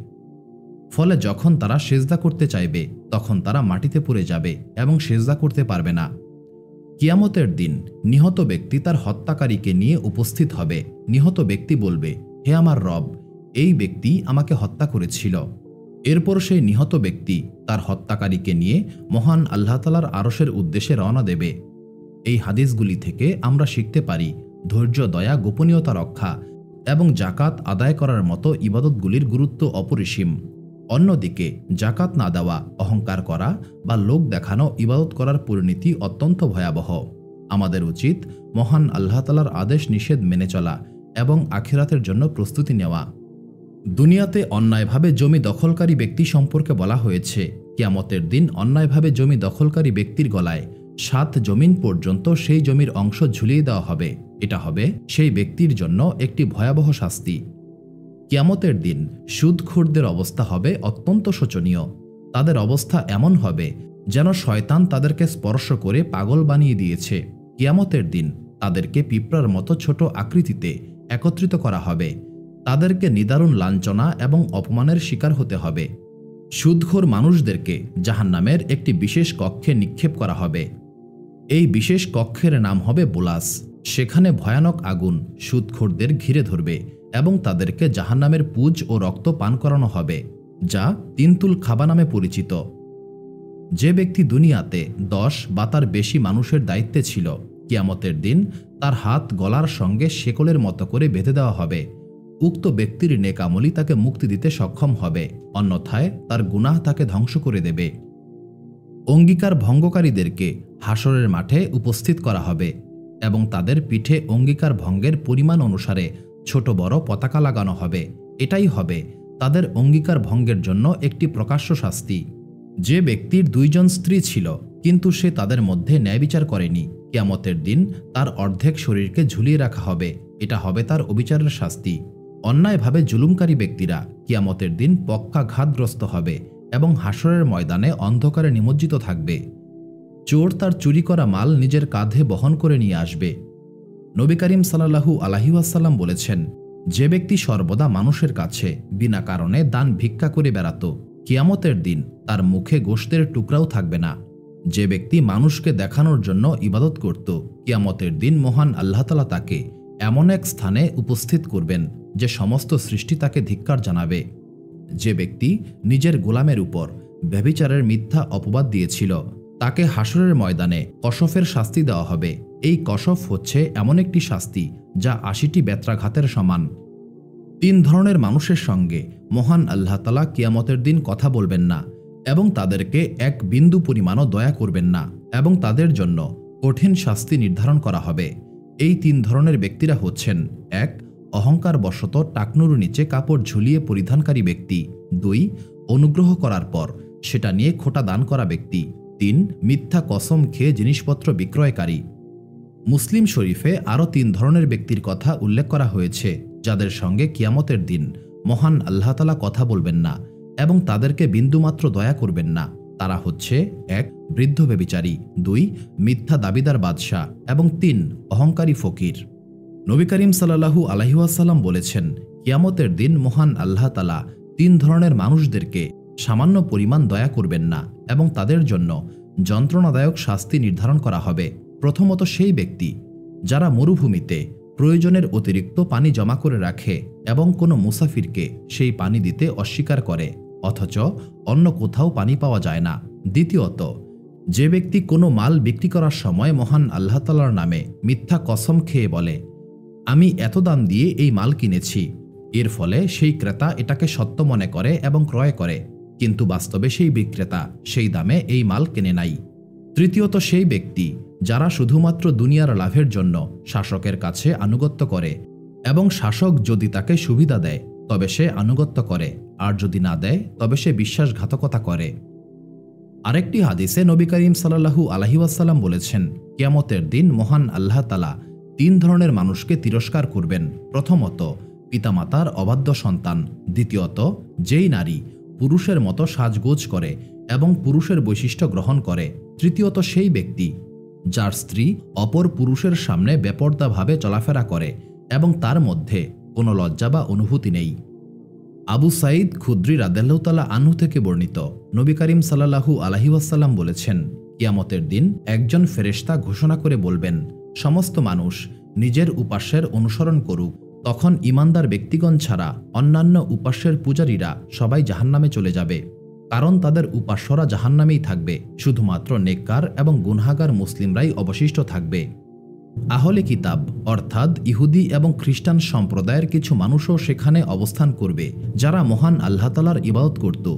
ফলে যখন তারা সেজদা করতে চাইবে, তখন তারা মাটিতে পড়ে যাবে এবং সেজদা করতে পারবে না। কিয়ামতের দিন নিহত ব্যক্তি তার হত্যাকারীকে নিয়ে উপস্থিত হবে। নিহত ব্যক্তি বলবে, হে আমার রব, এই ব্যক্তি আমাকে হত্যা করেছিল। এরপর সেই নিহত ব্যক্তি তার হত্যাকারীকে নিয়ে মহান আল্লাহতালার আরসের উদ্দেশ্যে রওনা দেবে। এই হাদিসগুলি থেকে আমরা শিখতে পারি ধৈর্য, দয়া, গোপনীয়তা রক্ষা এবং জাকাত আদায় করার মতো ইবাদতগুলির গুরুত্ব অপরিসীম। অন্যদিকে জাকাত না দেওয়া, অহংকার করা বা লোক দেখানো, ইবাদত করার পরিণতি অত্যন্ত ভয়াবহ। আমাদের উচিত মহান আল্লাহ তালার আদেশ নিষেধ মেনে চলা এবং আখিরাতের জন্য প্রস্তুতি নেওয়া। দুনিয়াতে অন্যায়ভাবে জমি দখলকারী ব্যক্তি সম্পর্কে বলা হয়েছে, কিয়ামতের দিন অন্যায়ভাবে জমি দখলকারী ব্যক্তির গলায় সাত জমিন পর্যন্ত সেই জমির অংশ ঝুলিয়ে দেওয়া হবে। এটা হবে সেই ব্যক্তির জন্য একটি ভয়াবহ শাস্তি। কিয়ামতের দিন সুদখোরদের অবস্থা হবে অত্যন্ত শোচনীয়। তাদের অবস্থা এমন হবে যেন শয়তান তাদেরকে স্পর্শ করে পাগল বানিয়ে দিয়েছে। কিয়ামতের দিন তাদেরকে পিঁপড়ার মতো ছোট আকৃতিতে একত্রিত করা হবে। তাদেরকে নিদারুণ লাঞ্ছনা এবং অপমানের শিকার হতে হবে। সুদখোর মানুষদেরকে জাহান্নামের একটি বিশেষ কক্ষে নিক্ষেপ করা হবে। এই বিশেষ কক্ষের নাম হবে বোলাস। সেখানে ভয়ানক আগুন সুদখোরদের ঘিরে ধরবে। এবং তাদেরকে জাহান্নামের পুজ ও রক্ত পান করানো হবে, যা তিনতুল খাবা নামে পরিচিত। যে ব্যক্তি দুনিয়াতে দশ বা তার বেশি মানুষের দায়িত্বে ছিল, কিয়ামতের দিন তার হাত গলার সঙ্গে শেকলের মতো করে বেঁধে দেওয়া হবে। উক্ত ব্যক্তির নেকামলি তাকে মুক্তি দিতে সক্ষম হবে, অন্যথায় তার গুনাহ তাকে ধ্বংস করে দেবে। অঙ্গীকার ভঙ্গকারীদেরকে হাসরের মাঠে উপস্থিত করা হবে এবং তাদের পিঠে অঙ্গীকার ভঙ্গের পরিমাণ অনুসারে ছোট বড় পতাকা লাগানো হবে। এটাই হবে তাদের অঙ্গীকার ভঙ্গের জন্য একটি প্রকাশ্য শাস্তি। যে ব্যক্তির দুইজন স্ত্রী ছিল, কিন্তু সে তাদের মধ্যে ন্যায় বিচার করেনি। কিয়ামতের দিন তার অর্ধেক শরীরকে ঝুলিয়ে রাখা হবে। এটা হবে তার অবিচারের শাস্তি। অন্যায়ভাবে জুলুমকারী ব্যক্তিরা কিয়ামতের দিন পক্ষাঘাতগ্রস্ত হবে এবং হাসরের ময়দানে অন্ধকারে নিমজ্জিত থাকবে। চোর তার চুরি করা মাল নিজের কাঁধে বহন করে নিয়ে আসবে। নবী করিম সাল্লাহু আলাহিউসাল্লাম বলেছেন, যে ব্যক্তি সর্বদা মানুষের কাছে বিনা কারণে দান ভিক্ষা করে বেড়াত, কিয়ামতের দিন তার মুখে গোষ্ঠের টুকরাও থাকবে না। যে ব্যক্তি মানুষকে দেখানোর জন্য ইবাদত করত, কিয়ামতের দিন মহান আল্লাহতালা তাকে এমন এক স্থানে উপস্থিত করবেন, যে সমস্ত সৃষ্টি তাকে ধিক্কার জানাবে। যে ব্যক্তি নিজের গোলামের উপর ব্যভিচারের মিথ্যা অপবাদ দিয়েছিল, তাকে হাসরের ময়দানে কশফের শাস্তি দেওয়া হবে। এই কসফ হচ্ছে এমন একটি শাস্তি যা আশিটি বেত্রাঘাতের সমান। তিন ধরনের মানুষের সঙ্গে মহান আল্লাহ তালা কিয়ামতের দিন কথা বলবেন না এবং তাদেরকে এক বিন্দু পরিমাণও দয়া করবেন না এবং তাদের জন্য কঠিন শাস্তি নির্ধারণ করা হবে। এই তিন ধরনের ব্যক্তিরা হচ্ছেন, এক অহংকার বশত টাকনুর নিচে কাপড় ঝুলিয়ে পরিধানকারী ব্যক্তি, দুই, অনুগ্রহ করার পর সেটা নিয়ে খোটা দান করা ব্যক্তি, তিন, মিথ্যা কসম খেয়ে জিনিসপত্র বিক্রয়কারী। মুসলিম শরীফে আরও তিন ধরনের ব্যক্তির কথা উল্লেখ করা হয়েছে, যাদের সঙ্গে কিয়ামতের দিন মহান আল্লাহতালা কথা বলবেন না এবং তাদেরকে বিন্দুমাত্র দয়া করবেন না। তারা হচ্ছে, এক, বৃদ্ধ বেবিচারী দুই, মিথ্যা দাবিদার বাদশাহ, এবং তিন, অহংকারী ফকির। নবী করিম সাল্লাহু আলহিউসাল্লাম বলেছেন, কিয়ামতের দিন মহান আল্লাহ তালা তিন ধরনের মানুষদেরকে সামান্য পরিমাণ দয়া করবেন না এবং তাদের জন্য যন্ত্রণাদায়ক শাস্তি নির্ধারণ করা হবে। প্রথমত সেই ব্যক্তি যারা মরুভূমিতে প্রয়োজনের অতিরিক্ত পানি জমা করে রাখে এবং কোনো মুসাফিরকে সেই পানি দিতে অস্বীকার করে, অথচ অন্য কোথাও পানি পাওয়া যায় না। দ্বিতীয়ত, যে ব্যক্তি কোনো মাল বিক্রি করার সময় মহান আল্লাহ তালার নামে মিথ্যা কসম খেয়ে বলে, আমি এত দাম দিয়ে এই মাল কিনেছি। এর ফলে সেই ক্রেতা এটাকে সত্য মনে করে এবং ক্রয় করে, কিন্তু বাস্তবে সেই বিক্রেতা সেই দামে এই মাল কেনে নাই। তৃতীয়ত, সেই ব্যক্তি যারা শুধুমাত্র দুনিয়ার লাভের জন্য শাসকের কাছে আনুগত্য করে এবং শাসক যদি তাকে সুবিধা দেয়, তবে সে আনুগত্য করে, আর যদি না দেয়, তবে সে বিশ্বাসঘাতকতা করে। আরেকটি হাদিসে নবী করিম সাল্লাহু আলহিউসাল্লাম বলেছেন, কিয়ামতের দিন মহান আল্লাহ তালা তিন ধরনের মানুষকে তিরস্কার করবেন। প্রথমত, পিতামাতার অবাধ্য সন্তান। দ্বিতীয়ত, যেই নারী পুরুষের মতো সাজগোজ করে এবং পুরুষের বৈশিষ্ট্য গ্রহণ করে। তৃতীয়ত, সেই ব্যক্তি যার স্ত্রী অপর পুরুষের সামনে বেপর্দাভাবে চলাফেরা করে এবং তার মধ্যে কোনো লজ্জা বা অনুভূতি নেই। আবু সাঈদ খুদ্রি রাদেল্লাহতালা আনহু থেকে বর্ণিত। নবী করিম সাল্লাহু আলহিউসাল্লাম বলেছেন, কিয়ামতের দিন একজন ফেরেশতা ঘোষণা করে বলবেন, সমস্ত মানুষ নিজের উপাস্যের অনুসরণ করুক, তখন ইমানদার ব্যক্তিগণ ছাড়া অন্যান্য উপাস্যের পূজারীরা সবাই জাহান্নামে চলে যাবে। কারণ তাদের উপাস্যরা জাহান্নামেই থাকবে, শুধুমাত্র নেককার এবং গুনহাগার মুসলিমরাই অবশিষ্ট থাকবে। আহলে কিতাব, অর্থাৎ ইহুদি এবং খ্রিস্টান সম্প্রদায়ের কিছু মানুষও সেখানে অবস্থান করবে, যারা মহান আল্লাহতালার ইবাদত করত।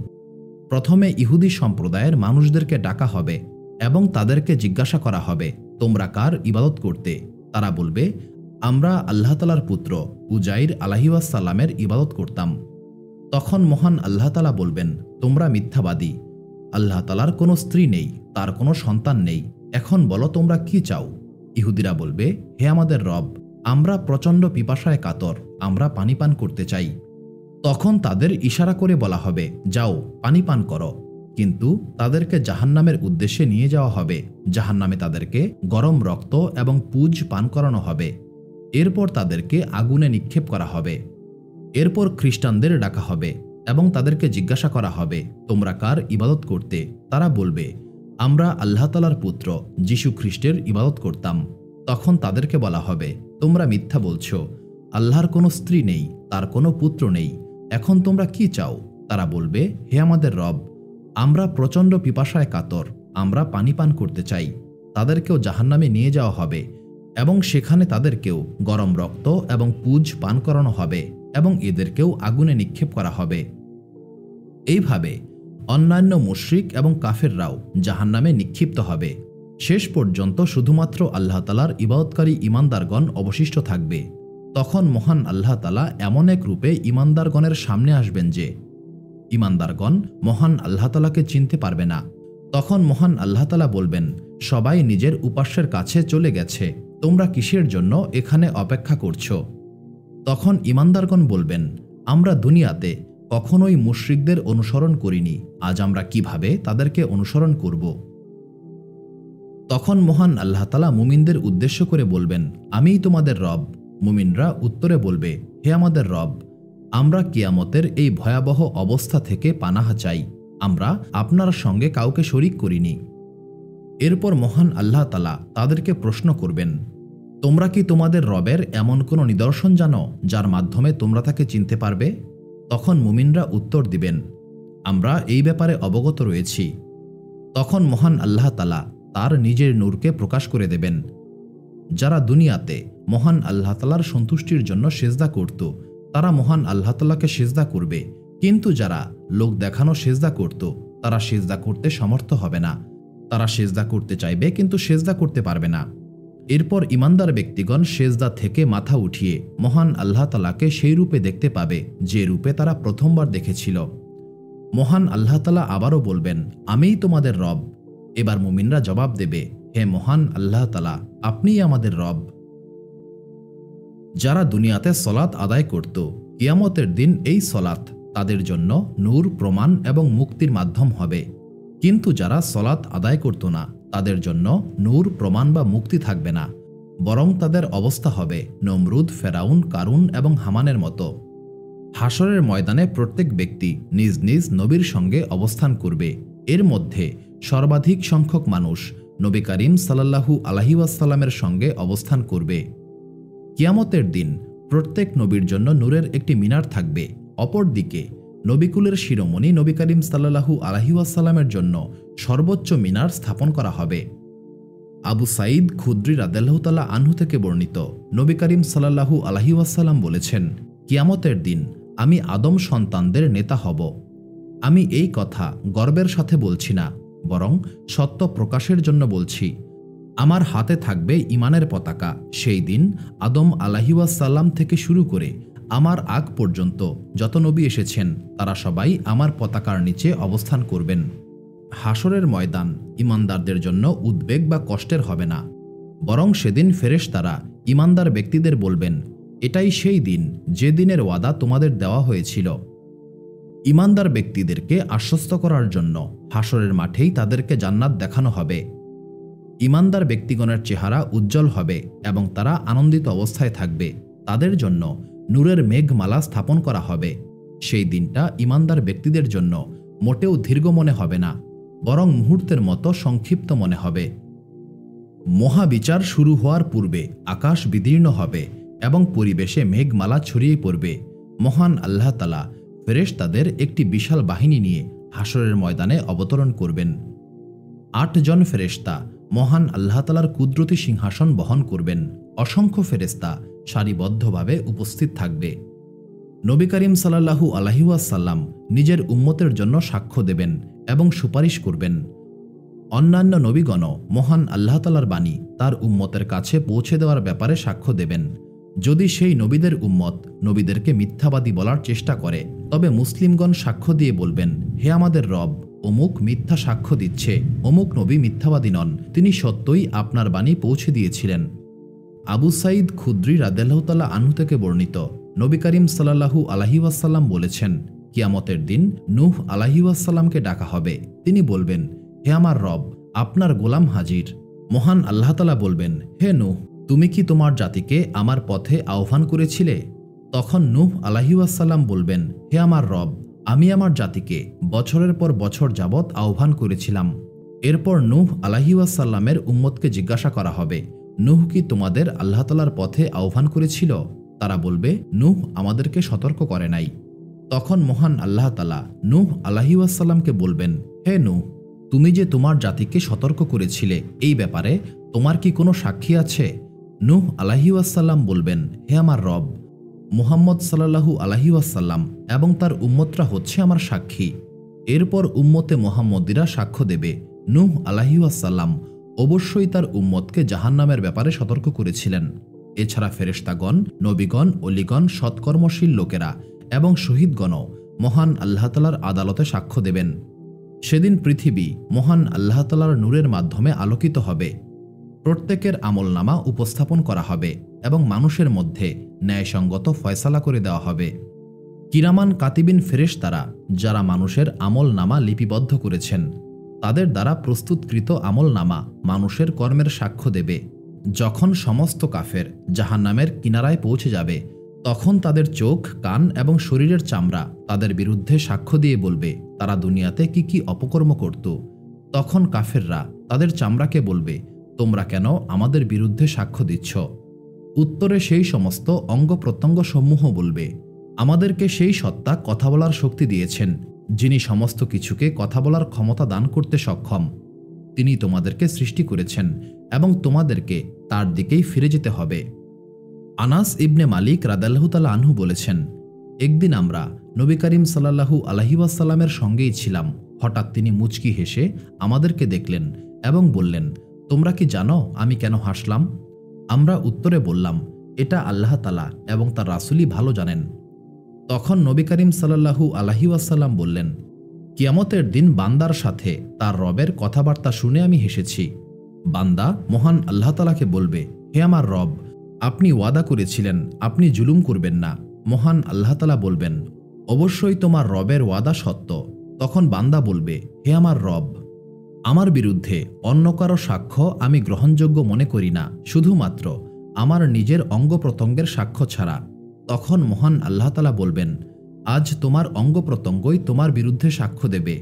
প্রথমে ইহুদি সম্প্রদায়ের মানুষদেরকে ডাকা হবে এবং তাদেরকে জিজ্ঞাসা করা হবে, তোমরা কার ইবাদত করতে? তারা বলবে, আমরা আল্লাহতালার পুত্র, উজাইর আলাহিউসাল্লামের ইবাদত করতাম। তখন মহান আল্লাহতালা বলবেন, তোমরা মিথ্যাবাদী। আল্লাহতালার কোনো স্ত্রী নেই, তার কোনো সন্তান নেই। এখন বলো তোমরা কি চাও? ইহুদিরা বলবে, হে আমাদের রব, আমরা প্রচণ্ড পিপাসায় কাতর, আমরা পানি পান করতে চাই। তখন তাদের ইশারা করে বলা হবে, যাও, পানি পান করো। কিন্তু তাদেরকে জাহান্নামের উদ্দেশ্যে নিয়ে যাওয়া হবে। জাহান্নামে তাদেরকে গরম রক্ত এবং পুজ পান করানো হবে। এরপর তাদেরকে আগুনে নিক্ষেপ করা হবে। এরপর খ্রিস্টানদের ডাকা হবে এবং তাদেরকে জিজ্ঞাসা করা হবে, তোমরা কার ইবাদত করতে? তারা বলবে, আমরা আল্লাহতালার পুত্র, যীশু খ্রিস্টের ইবাদত করতাম। তখন তাদেরকে বলা হবে, তোমরা মিথ্যা বলছো, আল্লাহর কোনো স্ত্রী নেই, তার কোনো পুত্র নেই, এখন তোমরা কি চাও? তারা বলবে, হে আমাদের রব, আমরা প্রচণ্ড পিপাসায় কাতর, আমরা পানি পান করতে চাই, তাদেরকেও জাহান্নামে নিয়ে যাওয়া হবে এবং সেখানে তাদেরকেও গরম রক্ত এবং পুজ পান করানো হবে। এবং এদেরকেও আগুনে নিক্ষেপ করা হবে। এইভাবে অন্যান্য মুশ্রিক এবং কাফেররাও জাহান্নামে নিক্ষিপ্ত হবে। শেষ পর্যন্ত শুধুমাত্র আল্লাহ তালার ইবাদতকারী ইমানদারগণ অবশিষ্ট থাকবে। তখন মহান আল্লাহ তালা এমন এক রূপে ইমানদারগণের সামনে আসবেন যে, ইমানদারগণ মহান আল্লাহ তালাকে চিনতে পারবে না। তখন মহান আল্লাহ তালা বলবেন, সবাই নিজের উপাস্যের কাছে চলে গেছে। তোমরা কিসের জন্য এখানে অপেক্ষা করছ? তখন ইমানদারগণ বলবেন, আমরা দুনিয়াতে কখনোই মুশ্রিকদের অনুসরণ করিনি। আজ আমরা কীভাবে তাদেরকে অনুসরণ করব? তখন মহান আল্লাহ তালা মুমিনদের উদ্দেশ্য করে বলবেন, আমিই তোমাদের রব। মুমিনরা উত্তরে বলবে, হে আমাদের রব, আমরা কিয়ামতের এই ভয়াবহ অবস্থা থেকে পানাহা চাই। আমরা আপনার সঙ্গে কাউকে শরিক করিনি। এরপর মহান আল্লাহ তালা তাদেরকে প্রশ্ন করবেন তোমরা কি তোমাদের রবের এমন কোনো নিদর্শন জানো, যার মাধ্যমে তোমরা তাকে চিনতে পারবে? তখন মুমিনরা উত্তর দিবেন, আমরা এই ব্যাপারে অবগত রয়েছি। তখন মহান আল্লাহ তালা তার নিজের নূরকে প্রকাশ করে দেবেন। যারা দুনিয়াতে মহান আল্লাহ তালার সন্তুষ্টির জন্য সেজদা করত, তারা মহান আল্লাহ তালাকে সেজদা করবে। কিন্তু যারা লোক দেখানো সেজদা করত, তারা সেজদা করতে সমর্থ হবে না। তারা সেজদা করতে চাইবে, কিন্তু সেজদা করতে পারবে না। এরপর ইমানদার ব্যক্তিগণ সেজদা থেকে মাথা উঠিয়ে মহান আল্লাহ তালাকে সেই রূপে দেখতে পাবে, যে রূপে তারা প্রথমবার দেখেছিল। মহান আল্লাহ তালা আবারও বলবেন, আমিই তোমাদের রব। এবার মুমিনরা জবাব দেবে, হে মহান আল্লাহ তালা, আপনিই আমাদের রব। যারা দুনিয়াতে সলাৎ আদায় করত, কিয়ামতের দিন এই সলাৎ তাদের জন্য নূর, প্রমাণ এবং মুক্তির মাধ্যম হবে। কিন্তু যারা সলাৎ আদায় করত না তাদের জন্য নূর প্রমাণ বা মুক্তি থাকবে না, বরং তাদের অবস্থা হবে নমরুদ, ফেরাউন, কারুন এবং হামানের মতো। হাসরের ময়দানে প্রত্যেক ব্যক্তি নিজ নিজ নবীর সঙ্গে অবস্থান করবে। এর মধ্যে সর্বাধিক সংখ্যক মানুষ নবী করিম সাল্লাহু আলহিউসাল্লামের সঙ্গে অবস্থান করবে। কিয়ামতের দিন প্রত্যেক নবীর জন্য নূরের একটি মিনার থাকবে, অপরদিকে নবিকুলের শিরোমণি নবী করিম সাল্লাহু আলহিউসাল্লামের জন্য সর্বোচ্চ মিনার স্থাপন করা হবে। আবু সাঈদ খুদ্রি রাদেল্লাহতালা আনহু থেকে বর্ণিত নবী করিম সাল্লাহু আলহি ওয়াসাল্লাম বলেছেন, কিয়ামতের দিন আমি আদম সন্তানদের নেতা হব। আমি এই কথা গর্বের সাথে বলছি না, বরং সত্য প্রকাশের জন্য বলছি। আমার হাতে থাকবে ইমানের পতাকা। সেই দিন আদম আলাহিউসাল্লাম থেকে শুরু করে আমার আগ পর্যন্ত যত নবী এসেছেন, তারা সবাই আমার পতাকার নিচে অবস্থান করবেন। হাসরের ময়দান ইমানদারদের জন্য উদ্বেগ বা কষ্টের হবে না। বরং সেদিন ফেরেশ তারা ইমানদার ব্যক্তিদের বলবেন, এটাই সেই দিন, যে দিনের ওয়াদা তোমাদের দেওয়া হয়েছিল। ইমানদার ব্যক্তিদেরকে আশ্বস্ত করার জন্য হাসরের মাঠেই তাদেরকে জান্নাত দেখানো হবে। ইমানদার ব্যক্তিগণের চেহারা উজ্জ্বল হবে এবং তারা আনন্দিত অবস্থায় থাকবে। তাদের জন্য নূরের মেঘমালা স্থাপন করা হবে। সেই দিনটা ইমানদার ব্যক্তিদের জন্য মোটেও দীর্ঘ মনে হবে না, বরং মুহূর্তের মতো সংক্ষিপ্ত মনে হবে। মহাবিচার শুরু হওয়ার পূর্বে আকাশ বিদীর্ণ হবে এবং পরিবেশে মেঘমালা ছড়িয়ে পড়বে। মহান আল্লাহ তালা ফেরেশতাদের একটি বিশাল বাহিনী নিয়ে হাসরের ময়দানে অবতরণ করবেন। আটজন ফেরেশতা মহান আল্লাহ তালার কুদরতি সিংহাসন বহন করবেন। অসংখ্য ফেরেস্তা সারিবদ্ধভাবে উপস্থিত থাকবে। নবী করিম সাল্লাহু আলহিউসাল্লাম নিজের উম্মতের জন্য সাক্ষ্য দেবেন এবং সুপারিশ করবেন। অন্যান্য নবীগণ মহান আল্লাহ তালার বাণী তার উম্মতের কাছে পৌঁছে দেওয়ার ব্যাপারে সাক্ষ্য দেবেন। যদি সেই নবীদের উম্মত নবীদেরকে মিথ্যাবাদী বলার চেষ্টা করে, তবে মুসলিমগণ সাক্ষ্য দিয়ে বলবেন, হে আমাদের রব, অমুক মিথ্যা সাক্ষ্য দিচ্ছে। অমুক নবী মিথ্যাবাদী নন। তিনি সত্যই আপনার বাণী পৌঁছে দিয়েছিলেন। আবু সাইদ খুদ্রি রাদেল্লাহতাল্লাহ আনহু থেকে বর্ণিত। নবী করিম সাল্লাহু আলাহিউসাল্লাম বলেছেন, কিয়ামতের দিন নূহ আলাহিউসাল্লামকে ডাকা হবে। তিনি বলবেন, হে আমার রব, আপনার গোলাম হাজির। মহান আল্লাহতালা বলবেন, হে নুহ, তুমি কি তোমার জাতিকে আমার পথে আহ্বান করেছিলে? তখন নূহ আলাহিউসাল্লাম বলবেন, হে আমার রব, আমি আমার জাতিকে বছরের পর বছর যাবৎ আহ্বান করেছিলাম। এরপর নূহ আলাহিউসাল্লামের উম্মতকে জিজ্ঞাসা করা হবে। নূহ কি তোমাদের আল্লাহতালার পথে আহ্বান করেছিল? তারা বলবে, নুহ আমাদেরকে সতর্ক করে নাই। তখন মহান আল্লাহ তালা নূহ আলাহিউসাল্লামকে বলবেন, হে নুহ, তুমি যে তোমার জাতিকে সতর্ক করেছিলে, এই ব্যাপারে তোমার কি কোনো সাক্ষী আছে? নূহ আলাহিউসাল্লাম বলবেন, হে আমার রব, মুহাম্মদ সাল্লাহু আলাহিউসাল্লাম এবং তার উম্মতরা হচ্ছে আমার সাক্ষী। এরপর উম্মতে মোহাম্মদিরা সাক্ষ্য দেবে, নূহ আলাহিউসাল্লাম অবশ্যই তার উম্মতকে জাহান্নামের ব্যাপারে সতর্ক করেছিলেন। এছাড়া ফেরেশতাগণ, নবীগণ, অলিগণ, সৎকর্মশীল লোকেরা এবং শহীদগণও মহান আল্লাহতালার আদালতে সাক্ষ্য দেবেন। সেদিন পৃথিবী মহান আল্লাহতালার নূরের মাধ্যমে আলোকিত হবে। প্রত্যেকের আমলনামা উপস্থাপন করা হবে এবং মানুষের মধ্যে ন্যায়সঙ্গত ফয়সালা করে দেওয়া হবে। কিরামান কাতিবিন ফেরেশ তারা যারা মানুষের আমল নামা লিপিবদ্ধ করেছেন। তাদের দ্বারা প্রস্তুতকৃত আমল নামা মানুষের কর্মের সাক্ষ্য দেবে। যখন সমস্ত কাফের জাহান্নামের কিনারায় পৌঁছে যাবে, তখন তাদের চোখ, কান এবং শরীরের চামড়া তাদের বিরুদ্ধে সাক্ষ্য দিয়ে বলবে, তারা দুনিয়াতে কি কি অপকর্ম করত? তখন কাফেররা তাদের চামড়াকে বলবে, তোমরা কেন আমাদের বিরুদ্ধে সাক্ষ্য দিচ্ছ? উত্তরে সেই সমস্ত অঙ্গ প্রত্যঙ্গ সমূহ বলবে, আমাদেরকে সেই সত্তা কথা বলার শক্তি দিয়েছেন। যিনি সমস্ত কিছুকে কথা বলার ক্ষমতা দান করতে সক্ষম, তিনি তোমাদেরকে সৃষ্টি করেছেন এবং তোমাদেরকে তার দিকেই ফিরে যেতে হবে। আনাস ইবনে মালিক রাদাল্লাহতালা আনহু বলেছেন, একদিন আমরা নবী করিম সাল্লাহু আলহিবাসাল্লামের সঙ্গেই ছিলাম। হঠাৎ তিনি মুচকি হেসে আমাদেরকে দেখলেন এবং বললেন, তোমরা কি জানো আমি কেন হাসলাম? আমরা উত্তরে বললাম, এটা আল্লাহ তালা এবং তার রাসুলি ভালো জানেন। তখন নবী করিম সাল্লাহু আলহিউসাল্লাম বললেন, কিয়ামতের দিন বান্দার সাথে তার রবের কথাবার্তা শুনে আমি হেসেছি। বান্দা মহান আল্লাহ তালাকে বলবে, হে আমার রব, আপনি ওয়াদা করেছিলেন, আপনি জুলুম করবেন না। মহান আল্লাহ তালা বলবেন, অবশ্যই তোমার রবের ওয়াদা সত্য। তখন বান্দা বলবে, হে আমার রব, আমার বিরুদ্ধে অন্য কারও সাক্ষ্য আমি গ্রহণযোগ্য মনে করি না। শুধুমাত্র আমার নিজের অঙ্গ প্রত্যঙ্গের সাক্ষ্য ছাড়া তখন মহান আল্লাহতালা বলবেন, আজ তোমার অঙ্গ প্রত্যঙ্গই তোমার বিরুদ্ধে সাক্ষ্য দেবে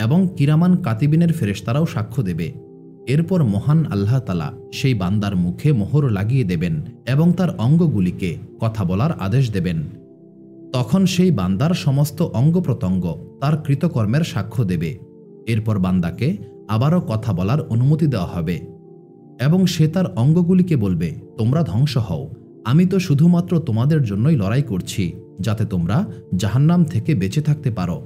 এবং কিরামান কাতিবিনের ফেরেস্তারাও সাক্ষ্য দেবে। এরপর মহান আল্লাহ তালা সেই বান্দার মুখে মোহর লাগিয়ে দেবেন এবং তার অঙ্গগুলিকে কথা বলার আদেশ দেবেন। তখন সেই বান্দার সমস্ত অঙ্গ প্রত্যঙ্গ তার কৃতকর্মের সাক্ষ্য দেবে। এরপর বান্দাকে আবারও কথা বলার অনুমতি দেওয়া হবে এবং সে তার অঙ্গগুলিকে বলবে, তোমরা ধ্বংস হও আমি তো শুধুমাত্র তোমাদের জন্যই লড়াই করছি, যাতে তোমরা জাহান্নাম থেকে বেঁচে থাকতে পারো।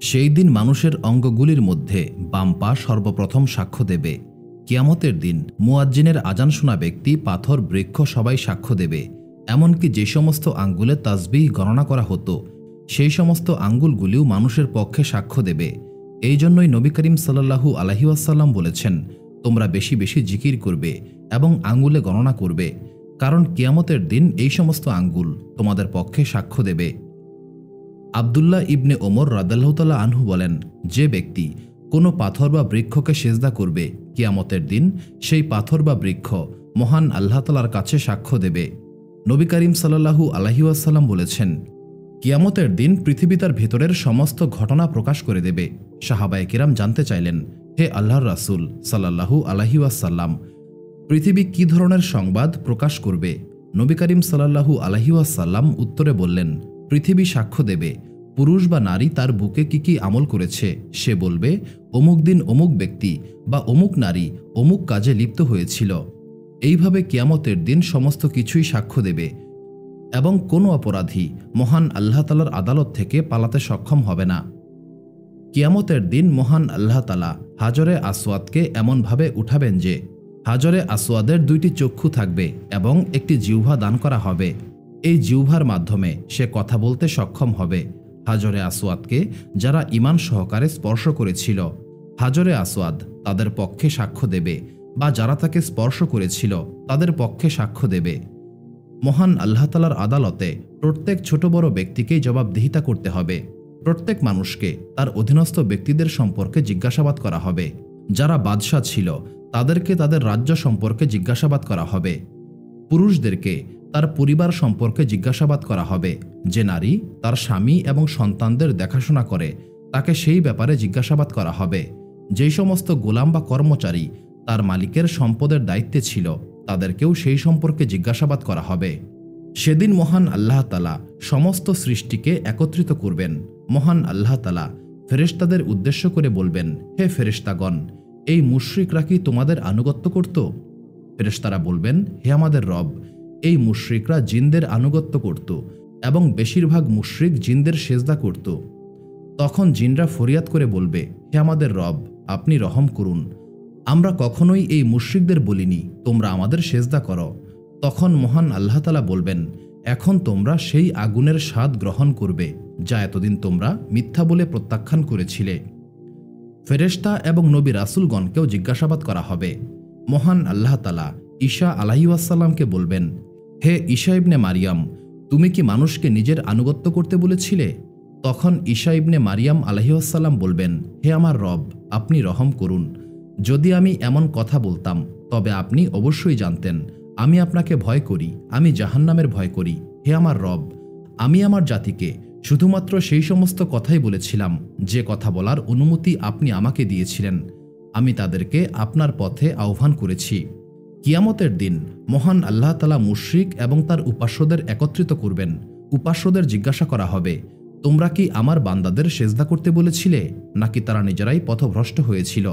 সেই দিন মানুষের অঙ্গগুলির মধ্যে বাম পা সর্বপ্রথম সাক্ষ্য দেবে। কিয়ামতের দিন মুয়াজ্জিনের আজান শোনা ব্যক্তি, পাথর, বৃক্ষ সবাই সাক্ষ্য দেবে। এমনকি যে সমস্ত আঙ্গুলে তাসবিহ গণনা করা হতো, সেই সমস্ত আঙ্গুলগুলিও মানুষের পক্ষে সাক্ষ্য দেবে। এই জন্যই নবী করিম সাল্লাহু আলহিউসাল্লাম বলেছেন, তোমরা বেশি বেশি জিকির করবে এবং আঙ্গুলে গণনা করবে। কারণ কিয়ামতের দিন এই সমস্ত আঙ্গুল তোমাদের পক্ষে সাক্ষ্য দেবে। আবদুল্লাহ ইবনে ওমর রাদাল্লাহতাল্লাহ আনহু বলেন, যে ব্যক্তি কোনো পাথর বা বৃক্ষকে সেজদা করবে, কিয়ামতের দিন সেই পাথর বা বৃক্ষ মহান আল্লাহ তালার কাছে সাক্ষ্য দেবে। নবী করিম সাল্লাহু আলহিউসাল্লাম বলেছেন, কিয়ামতের দিন পৃথিবী তার ভেতরের সমস্ত ঘটনা প্রকাশ করে দেবে। সাহাবায়ে কিরাম জানতে চাইলেন, হে আল্লাহর রাসুল সাল্লাহু আলহিউসাল্লাম পৃথিবী কি ধরনের সংবাদ প্রকাশ করবে? নবী করিম সাল্লাহু আলহিউসাল্লাম উত্তরে বললেন, পৃথিবী সাক্ষ্য দেবে। পুরুষ বা নারী তার বুকে কি কি আমল করেছে? সে বলবে, অমুক দিন অমুক ব্যক্তি বা অমুক নারী অমুক কাজে লিপ্ত হয়েছিল। এইভাবে কিয়ামতের দিন সমস্ত কিছুই সাক্ষ্য দেবে এবং কোনো অপরাধী মহান আল্লাহ তালার আদালত থেকে পালাতে সক্ষম হবে না। কিয়ামতের দিন মহান আল্লাহ তালা হাজরে আসওয়াদকে এমনভাবে উঠাবেন যে হাজরে আসওয়াদের দুইটি চক্ষু থাকবে এবং একটি জিহ্বা দান করা হবে। এই জিহ্বার মাধ্যমে সে কথা বলতে সক্ষম হবে। হাজরে আসওয়াদকে যারা ইমান সহকারে স্পর্শ করেছিল, হাজরে আসওয়াদ তাদের পক্ষে সাক্ষ্য দেবে বা যারা তাকে স্পর্শ করেছিল, তাদের পক্ষে সাক্ষ্য দেবে। মহান আল্লাহ তালার আদালতে প্রত্যেক ছোট বড় ব্যক্তিকেই জবাবদিহিতা করতে হবে। প্রত্যেক মানুষকে তার অধীনস্থ ব্যক্তিদের সম্পর্কে জিজ্ঞাসাবাদ করা হবে। যারা বাদশাহ ছিল তাদেরকে তাদের রাজ্য সম্পর্কে জিজ্ঞাসাবাদ করা হবে। পুরুষদেরকে তার পরিবার সম্পর্কে জিজ্ঞাসাবাদ করা হবে। যে নারী তার স্বামী এবং সন্তানদের দেখাশোনা করে, তাকে সেই ব্যাপারে জিজ্ঞাসাবাদ করা হবে। যেই সমস্ত গোলাম বা কর্মচারী তার মালিকের সম্পদের দায়িত্বে ছিল, তাদেরকেও সেই সম্পর্কে জিজ্ঞাসাবাদ করা হবে। সেদিন মহান আল্লাহ তালা সমস্ত সৃষ্টিকে একত্রিত করবেন। মহান আল্লাহ তালা ফেরেশতাদের উদ্দেশ্য করে বলবেন, হে ফেরেশতাগণ এই মুশ্রিকরা কি তোমাদের আনুগত্য করত? ফেরেশতারা বলবেন, হে আমাদের রব, এই মুশ্রিকরা জিনদের আনুগত্য করত এবং বেশিরভাগ মুশ্রিক জিনদের সেজদা করত। তখন জিনরা ফরিয়াদ করে বলবে, হে আমাদের রব, আপনি রহম করুন। আমরা কখনোই এই মুশ্রিকদের বলিনি, তোমরা আমাদের সেজদা করো। তখন মহান আল্লাহ তালা বলবেন, এখন তোমরা সেই আগুনের স্বাদ গ্রহণ করবে, যা এতদিন তোমরা মিথ্যা বলে প্রত্যাখ্যান করেছিলে। ফেরেশতা এবং নবী রাসুলগণকেও জিজ্ঞাসাবাদ করা হবে। মহান আল্লাহ তালা ঈশা আলাহিউসাল্লামকে বলবেন, হে ঈশা ইবনে মারিয়াম, তুমি কি মানুষকে নিজের আনুগত্য করতে বলেছিলে? তখন ঈশা ইবনে মারিয়াম আলহিউসাল্লাম বলবেন, হে আমার রব, আপনি রহম করুন। যদি আমি এমন কথা বলতাম, তবে আপনি অবশ্যই জানতেন, আমি আপনাকে ভয় করি, আমি জাহান্নামের ভয় করি। হে আমার রব, আমি আমার জাতিকে শুধুমাত্র সেই সমস্ত কথাই বলেছিলাম, যে কথা বলার অনুমতি আপনি আমাকে দিয়েছিলেন। আমি তাদেরকে আপনার পথে আহ্বান করেছি। কিয়ামতের দিন মহান আল্লাহ তালা মুশ্রিক এবং তার উপাস্যদের একত্রিত করবেন। উপাস্যদের জিজ্ঞাসা করা হবে, তোমরা কি আমার বান্দাদের সেজদা করতে বলেছিলে, নাকি তারা নিজেরাই পথভ্রষ্ট হয়েছিল?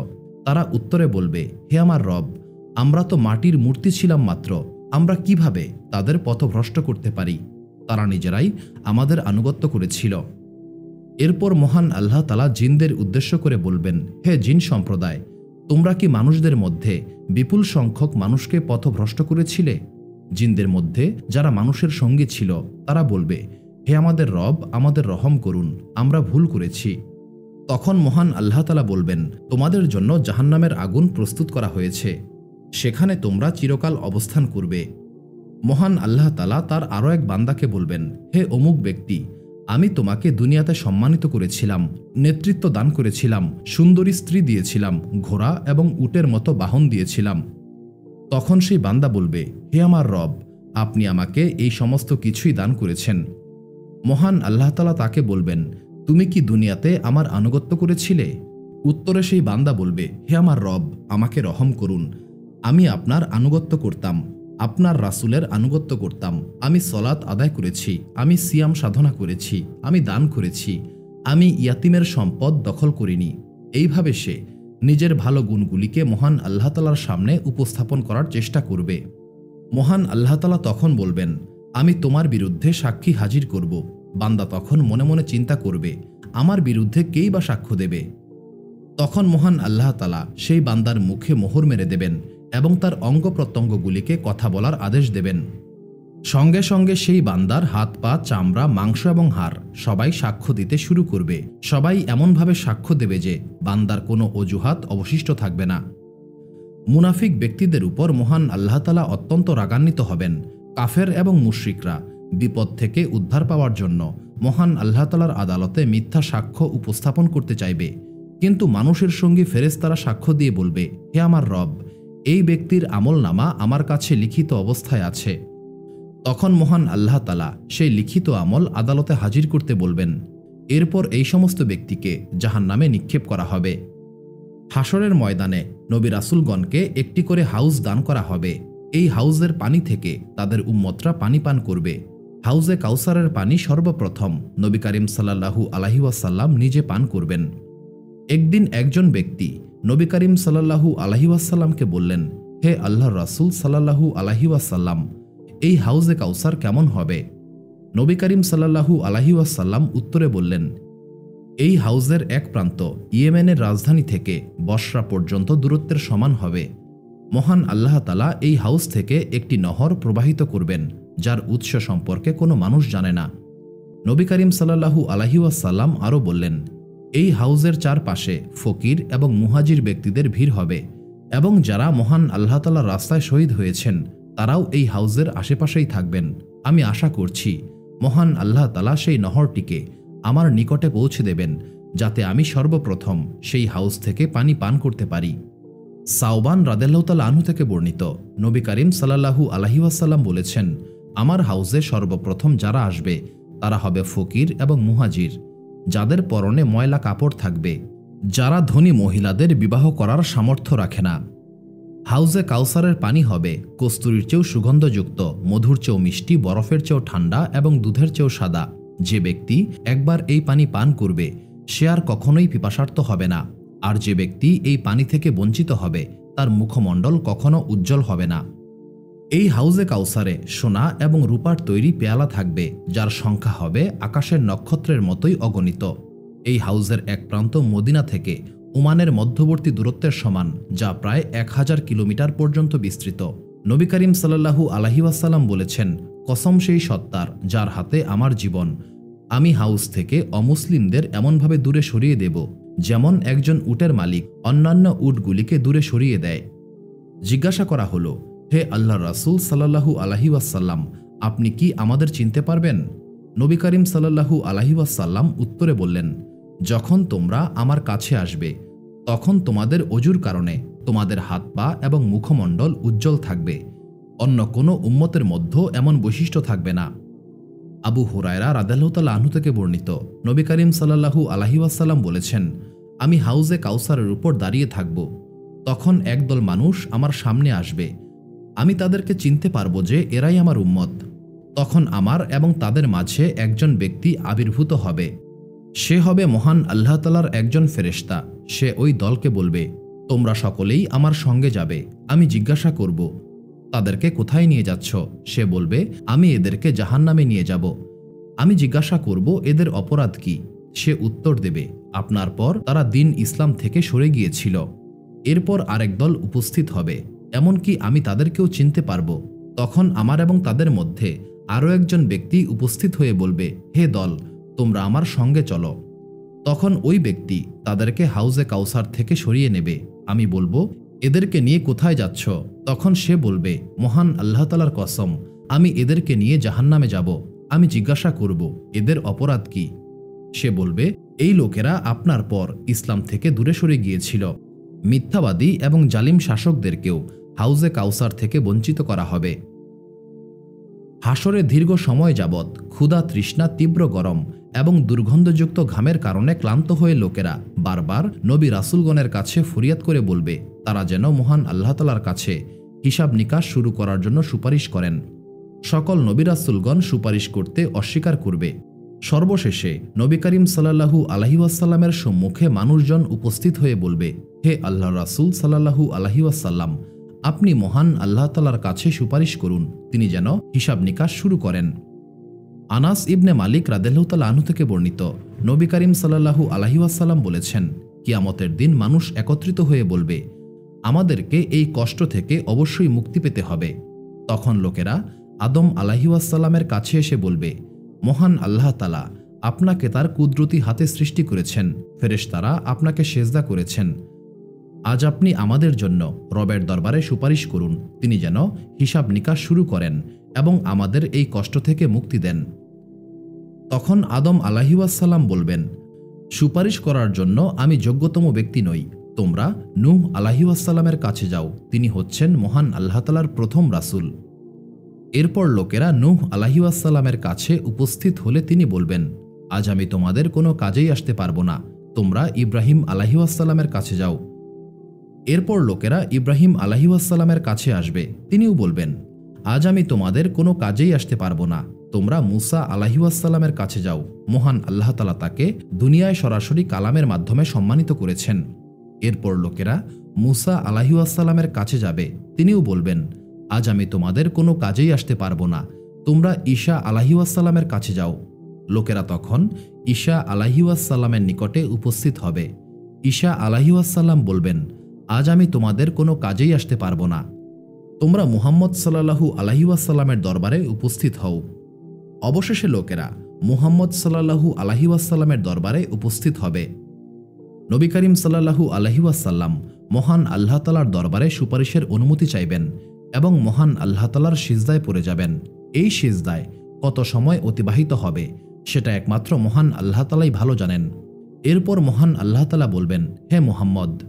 তারা উত্তরে বলবে, হে আমার রব, আমরা তো মাটির মূর্তি ছিলাম মাত্র, আমরা কীভাবে তাদের পথভ্রষ্ট করতে পারি? তারা নিজেরাই আমাদের আনুগত্য করেছিল। এরপর মহান আল্লাহ তালা জিনদের উদ্দেশ্য করে বলবেন, হে জিন সম্প্রদায়, তোমরা কি মানুষদের মধ্যে বিপুল সংখ্যক মানুষকে পথভ্রষ্ট করেছিলে? জিনদের মধ্যে যারা মানুষের সঙ্গী ছিল, তারা বলবে, হে আমাদের রব, আমাদের রহম করুন, আমরা ভুল করেছি। তখন মহান আল্লাহ তালা বলবেন, তোমাদের জন্য জাহান্নামের আগুন প্রস্তুত করা হয়েছে। সেখানে তোমরা চিরকাল অবস্থান করবে। মহান আল্লাহ তালা তার আরও এক বান্দাকে বলবেন, হে অমুক ব্যক্তি, আমি তোমাকে দুনিয়াতে সম্মানিত করেছিলাম, নেতৃত্ব দান করেছিলাম, সুন্দরী স্ত্রী দিয়েছিলাম, ঘোড়া এবং উটের মতো বাহন দিয়েছিলাম। তখন সেই বান্দা বলবে, হে আমার রব, আপনি আমাকে এই সমস্ত কিছুই দান করেছেন। মহান আল্লাহ তালা তাকে বলবেন, তুমি কি দুনিয়াতে আমার আনুগত্য করেছিলে? উত্তরে সেই বান্দা বলবে, হে আমার রব, আমাকে রহম করুন, আমি আপনার আনুগত্য করতাম। আপনার রাসুলের আনুগত্য করতাম। আমি সলাৎ আদায় করেছি, আমি সিয়াম সাধনা করেছি, আমি দান করেছি, আমি ইয়াতিমের সম্পদ দখল করিনি। এইভাবে সে নিজের ভালো গুণগুলিকে মহান আল্লাহ তালার সামনে উপস্থাপন করার চেষ্টা করবে। মহান আল্লাহ তালা তখন বলবেন, আমি তোমার বিরুদ্ধে সাক্ষী হাজির করব। বান্দা তখন মনে মনে চিন্তা করবে, আমার বিরুদ্ধে কেই বা সাক্ষ্য দেবে? তখন মহান আল্লাহ তালা সেই বান্দার মুখে মোহর মেরে দেবেন এবং তার অঙ্গ প্রত্যঙ্গগুলিকে কথা বলার আদেশ দেবেন। সঙ্গে সঙ্গে সেই বান্দার হাত, পা, চামড়া, মাংস এবং হাড় সবাই সাক্ষ্য দিতে শুরু করবে। সবাই এমনভাবে সাক্ষ্য দেবে যে বান্দার কোনো অজুহাত অবশিষ্ট থাকবে না। মুনাফিক ব্যক্তিদের উপর মহান আল্লাহতালা অত্যন্ত রাগান্বিত হবেন। কাফের এবং মুশ্রিকরা বিপদ থেকে উদ্ধার পাওয়ার জন্য মহান আল্লাহতালার আদালতে মিথ্যা সাক্ষ্য উপস্থাপন করতে চাইবে। কিন্তু মানুষের সঙ্গে ফেরেস্তারা সাক্ষ্য দিয়ে বলবে, হে আমার রব এই ব্যক্তির আমল নামা আমার কাছে লিখিত অবস্থায় আছে। তখন মহান আল্লাহ তালা সেই লিখিত আমল আদালতে হাজির করতে বলবেন, এরপর এই সমস্ত ব্যক্তিকে জাহান নামে নিক্ষেপ করা হবে। হাসরের ময়দানে নবী রাসুলগণকে একটি করে হাউস দান করা হবে। এই হাউজের পানি থেকে তাদের উম্মতরা পানি পান করবে। হাউজে কাউসারের পানি সর্বপ্রথম নবী করিম সাল্লাহু আলাহিওয়াসাল্লাম নিজে পান করবেন। একদিন একজন ব্যক্তি নবী করিম সাল্লাহু আলাহিওয়াসাল্লামকে বললেন, হে আল্লাহ রাসুল সাল্লাহু আলাহিওয়াসাল্লাম এই হাউজে কাউসার কেমন হবে? নবী করিম সাল্লাহু আলাহিওয়াসাল্লাম উত্তরে বললেন, এই হাউজের এক প্রান্ত ইয়েমেনের রাজধানী থেকে বসরা পর্যন্ত দূরত্বের সমান হবে। মহান আল্লাহ তালা এই হাউস থেকে একটি নহর প্রবাহিত করবেন, যার উৎস সম্পর্কে কোনো মানুষ জানে না। নবী করিম সাল্লাহু আলাহিউসাল্লাম আরও বললেন এই হাউজের চারপাশে ফকির এবং মুহাজির ব্যক্তিদের ভিড় হবে এবং যারা মহান আল্লাহ তালার রাস্তায় শহীদ হয়েছেন, তারাও এই হাউজের আশেপাশেই থাকবেন। আমি আশা করছি, মহান আল্লাহ তালা সেই নহরটিকে আমার নিকটে পৌঁছে দেবেন, যাতে আমি সর্বপ্রথম সেই হাউস থেকে পানি পান করতে পারি। সাওবান রাদেল্লাহতাল আনহু থেকে বর্ণিত, নবী করিম সাল্লাহু আলহিউসাল্লাম বলেছেন, আমার হাউসে সর্বপ্রথম যারা আসবে, তারা হবে ফকির এবং মুহাজির। যাদের পরনে ময়লা কাপড় থাকবে, যারা ধনী মহিলাদের বিবাহ করার সামর্থ্য রাখে না। হাউজে কাউসারের পানি হবে, কস্তুরির চেয়েও সুগন্ধযুক্ত, মধুর চেয়েও মিষ্টি, বরফের চেয়েও ঠান্ডা এবং দুধের চেয়েও সাদা। যে ব্যক্তি একবার এই পানি পান করবে, সে আর কখনোই পিপাসার্থ হবে না। আর যে ব্যক্তি এই পানি থেকে বঞ্চিত হবে, তার মুখমণ্ডল কখনো উজ্জ্বল হবে না। এই হাউজে কাউসারে সোনা এবং রূপার তৈরি পেয়ালা থাকবে, যার সংখ্যা হবে আকাশের নক্ষত্রের মতোই অগণিত। এই হাউজের এক প্রান্ত মদিনা থেকে ওমানের মধ্যবর্তী দূরত্বের সমান, যা প্রায় এক হাজার কিলোমিটার পর্যন্ত বিস্তৃত। নবী করিম সাল্লাহু আলহিউসাল্লাম বলেছেন, কসম সেই সত্তার, যার হাতে আমার জীবন। আমি হাউস থেকে অমুসলিমদের এমনভাবে দূরে সরিয়ে দেব, যেমন একজন উটের মালিক অন্যান্য উটগুলিকে দূরে সরিয়ে দেয়। জিজ্ঞাসা করা হলো হে আল্লাহ রাসুল সাল্লাহু আলহিউসাল্লাম আপনি কি আমাদের চিনতে পারবেন? নবী করিম সাল্লাহু আলহিউসাল্লাম উত্তরে বললেন, যখন তোমরা আমার কাছে আসবে, তখন তোমাদের অজুর কারণে তোমাদের হাত পা এবং মুখমণ্ডল উজ্জ্বল থাকবে। অন্য কোনো উম্মতের মধ্যেও এমন বৈশিষ্ট্য থাকবে না। আবু হুরায়রা রাদাল্লাহতাল আহ্ন থেকে বর্ণিত, নবী করিম সাল্লাহু আলহিউসাল্লাম বলেছেন, আমি হাউজে কাউসারের উপর দাঁড়িয়ে থাকব। তখন একদল মানুষ আমার সামনে আসবে। আমি তাদেরকে চিনতে পারব যে এরাই আমার উম্মত। তখন আমার এবং তাদের মাঝে একজন ব্যক্তি আবির্ভূত হবে। সে হবে মহান আল্লাহ তালার একজন ফেরেস্তা সে ওই দলকে বলবে, তোমরা সকলেই আমার সঙ্গে যাবে, আমি জিজ্ঞাসা করব, তাদেরকে কোথায় নিয়ে যাচ্ছ? সে বলবে, আমি এদেরকে জাহান নামে নিয়ে যাব। আমি জিজ্ঞাসা করব, এদের অপরাধ কি? সে উত্তর দেবে, আপনার পর তারা দিন ইসলাম থেকে সরে গিয়েছিল। এরপর আরেক দল উপস্থিত হবে। এমনকি আমি তাদেরকেও চিনতে পারব। তখন আমার এবং তাদের মধ্যে আরও একজন ব্যক্তি উপস্থিত হয়ে বলবে, হে দল, তোমরা আমার সঙ্গে চলো। তখন ওই ব্যক্তি তাদেরকে হাউজে কাউসার থেকে সরিয়ে নেবে। আমি বলব, এদেরকে নিয়ে কোথায় যাচ্ছ? তখন সে বলবে, মহান আল্লাহ তালার কসম, আমি এদেরকে নিয়ে জাহান্নামে যাব। আমি জিজ্ঞাসা করব, এদের অপরাধ কি? সে বলবে, এই লোকেরা আপনার পর ইসলাম থেকে দূরে সরে গিয়েছিল। মিথ্যাবাদী এবং জালিম শাসকদেরকেও হাউজে কাউসার থেকে বঞ্চিত করা হবে। হাসরে দীর্ঘ সময় যাবৎ ক্ষুধা তৃষ্ণা তীব্র গরম এবং দুর্গন্ধযুক্ত ঘামের কারণে ক্লান্ত হয়ে লোকেরা বারবার নবী রাসুলগণের কাছে ফরিয়াদ করে বলবে, তারা যেন মহান আল্লাহতালার কাছে হিসাব নিকাশ শুরু করার জন্য সুপারিশ করেন। সকল নবী রাসুলগণ সুপারিশ করতে অস্বীকার করবে। সর্বশেষে নবী করিম সাল্লাহু আলহিউসাল্লামের সম্মুখে মানুষজন উপস্থিত হয়ে বলবে, হে আল্লাহ রাসুল সাল্লাহু আলহি ওয়াসাল্লাম আপনি মহান আল্লাহ তালার কাছে সুপারিশ করুন, তিনি যেন হিসাব নিকাশ শুরু করেন। আনাস ইবনে মালিক রাদেল্লাহতাল আনু থেকে বর্ণিত, নবী করিম সাল্লাহু আলহি ওয়াসাল্লাম বলেছেন, কিয়ামতের দিন মানুষ একত্রিত হয়ে বলবে, আমাদেরকে এই কষ্ট থেকে অবশ্যই মুক্তি পেতে হবে। তখন লোকেরা আদম আলাহিউসাল্লামের কাছে এসে বলবে, মহান আল্লাহ তালা আপনাকে তার কুদরতি হাতে সৃষ্টি করেছেন, ফেরেশতারা আপনাকে সেজদা করেছেন। আজ আপনি আমাদের জন্য রবের দরবারে সুপারিশ করুন, তিনি যেন হিসাব নিকাশ শুরু করেন এবং আমাদের এই কষ্ট থেকে মুক্তি দেন। তখন আদম আলাহিউসাল্লাম বলবেন, সুপারিশ করার জন্য আমি যোগ্যতম ব্যক্তি নই। তোমরা নূহ আলাহিউসাল্লামের কাছে যাও, তিনি হচ্ছেন মহান আল্লাহতালার প্রথম রাসুল। এরপর লোকেরা নূহ আলাহিউসাল্লামের কাছে উপস্থিত হলে তিনি বলবেন, আজ আমি তোমাদের কোনো কাজেই আসতে পারব না। তোমরা ইব্রাহিম আলাহিউসাল্লামের কাছে যাও এরপর লোকেরা ইব্রাহিম আলাহিউসাল্লামের কাছে আসবে। তিনিও বলবেন, আজ আমি তোমাদের কোনো কাজেই আসতে পারব না। তোমরা মুসা আলাহিউসাল্লামের কাছে যাও। মহান আল্লাহ তালা তাকে দুনিয়ায় সরাসরি কালামের মাধ্যমে সম্মানিত করেছেন। এরপর লোকেরা মুসা আলাহিউসাল্লামের কাছে যাবে। তিনিও বলবেন, আজ আমি তোমাদের কোনো কাজেই আসতে পারব না। তোমরা ঈশা আলাহিউসাল্লামের কাছে যাও। লোকেরা তখন ঈশা আলাহিউসাল্লামের নিকটে উপস্থিত হবে। ঈশা আলাহিউসাল্লাম বলবেন আজ আমি তোমাদের কোনো কাজেই আসতে পারব না। তোমরা মুহাম্মদ সাল্লাহু আলাহিউসাল্লামের দরবারে উপস্থিত হও। অবশেষে লোকেরা মুহাম্মদ সাল্লাহু আলাহিউসাল্লামের দরবারে উপস্থিত হবে। নবী করিম সাল্লাহু আলহিউসাল্লাম মহান আল্লাহ তালার দরবারে সুপারিশের অনুমতি চাইবেন এবং মহান আল্লাহ তালার সিজদায় পড়ে যাবেন। এই সিজদায় কত সময় অতিবাহিত হবে সেটা একমাত্র মহান আল্লাহ তালাই ভালো জানেন। এরপর মহান আল্লাহ তালা বলবেন, হে মোহাম্মদ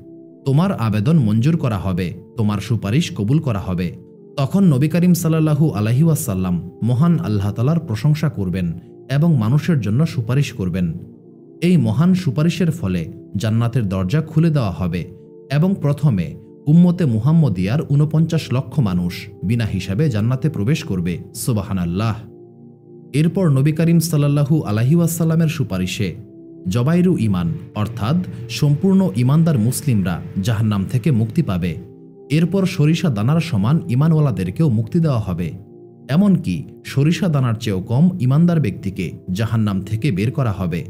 তোমার আবেদন মঞ্জুর করা হবে, তোমার সুপারিশ কবুল করা হবে। তখন নবী করিম সাল্লাহু আলহিউসাল্লাম মহান আল্লাহ তালার প্রশংসা করবেন এবং মানুষের জন্য সুপারিশ করবেন। এই মহান সুপারিশের ফলে জান্নাতের দরজা খুলে দেওয়া হবে এবং প্রথমে উম্মতে মুহাম্মদিয়ার ঊনপঞ্চাশ লক্ষ মানুষ বিনা হিসাবে জান্নাতে প্রবেশ করবে সুবাহান আল্লাহ এরপর নবী করিম সাল্লাহু আলাহিউসাল্লামের সুপারিশে জবাইরু ইমান অর্থাৎ সম্পূর্ণ ইমানদার মুসলিমরা জাহান্নাম থেকে মুক্তি পাবে। এরপর সরিষা দানার সমান ইমানওয়ালাদেরকেও মুক্তি দেওয়া হবে। এমনকি সরিষা দানার চেয়েও কম ইমানদার ব্যক্তিকে জাহান্নাম থেকে বের করা হবে।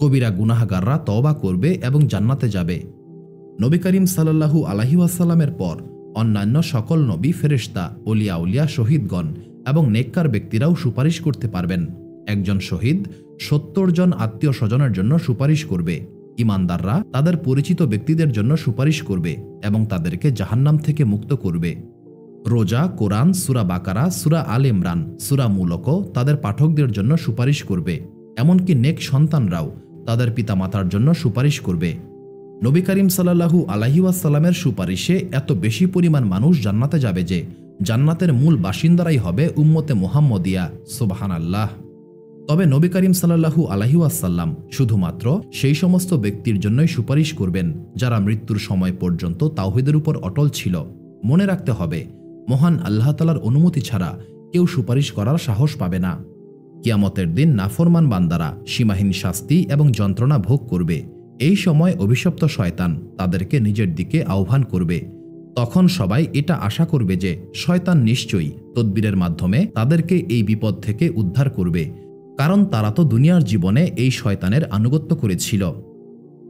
কবিরা গুনাহগাররা তওবা করবে এবং জান্নাতে যাবে। নবী করিম সাল্লাহু আলাহিউসাল্লামের পর অন্যান্য সকল নবী, ফেরেশতা, অলিয়া উলিয়া, শহীদগণ এবং নেককার ব্যক্তিরাও সুপারিশ করতে পারবেন। একজন শহীদ সত্তর জন আত্মীয় স্বজনের জন্য সুপারিশ করবে। ইমানদাররা তাদের পরিচিত ব্যক্তিদের জন্য সুপারিশ করবে এবং তাদেরকে জাহান্নাম থেকে মুক্ত করবে। রোজা, কোরআন, সুরা বাকারা, সুরা আল ইমরান, সুরা মূলক তাদের পাঠকদের জন্য সুপারিশ করবে। এমনকি নেক সন্তানরাও তাদের পিতামাতার জন্য সুপারিশ করবে। নবী করিম সাল্লাহু আলাহিউসাল্লামের সুপারিশে এত বেশি পরিমাণ মানুষ জান্নাতে যাবে যে, জান্নাতের মূল বাসিন্দারাই হবে উম্মতে মোহাম্মদিয়া। সুবাহান আল্লাহ তবে নবী করিম সাল্লাহু আলাহিউসাল্লাম শুধুমাত্র সেই সমস্ত ব্যক্তির জন্যই সুপারিশ করবেন যারা মৃত্যুর সময় পর্যন্ত তাওহিদের উপর অটল ছিল। মনে রাখতে হবে, মহান আল্লাহ তালার অনুমতি ছাড়া কেউ সুপারিশ করার সাহস পাবে না। কিয়ামতের দিন নাফরমান বান্দারা সীমাহীন শাস্তি এবং যন্ত্রণা ভোগ করবে। এই সময় অভিশপ্ত শয়তান তাদেরকে নিজের দিকে আহ্বান করবে। তখন সবাই এটা আশা করবে যে, শয়তান নিশ্চয়ই তদ্বিরের মাধ্যমে তাদেরকে এই বিপদ থেকে উদ্ধার করবে। কারণ তারা তো দুনিয়ার জীবনে এই শয়তানের আনুগত্য করেছিল।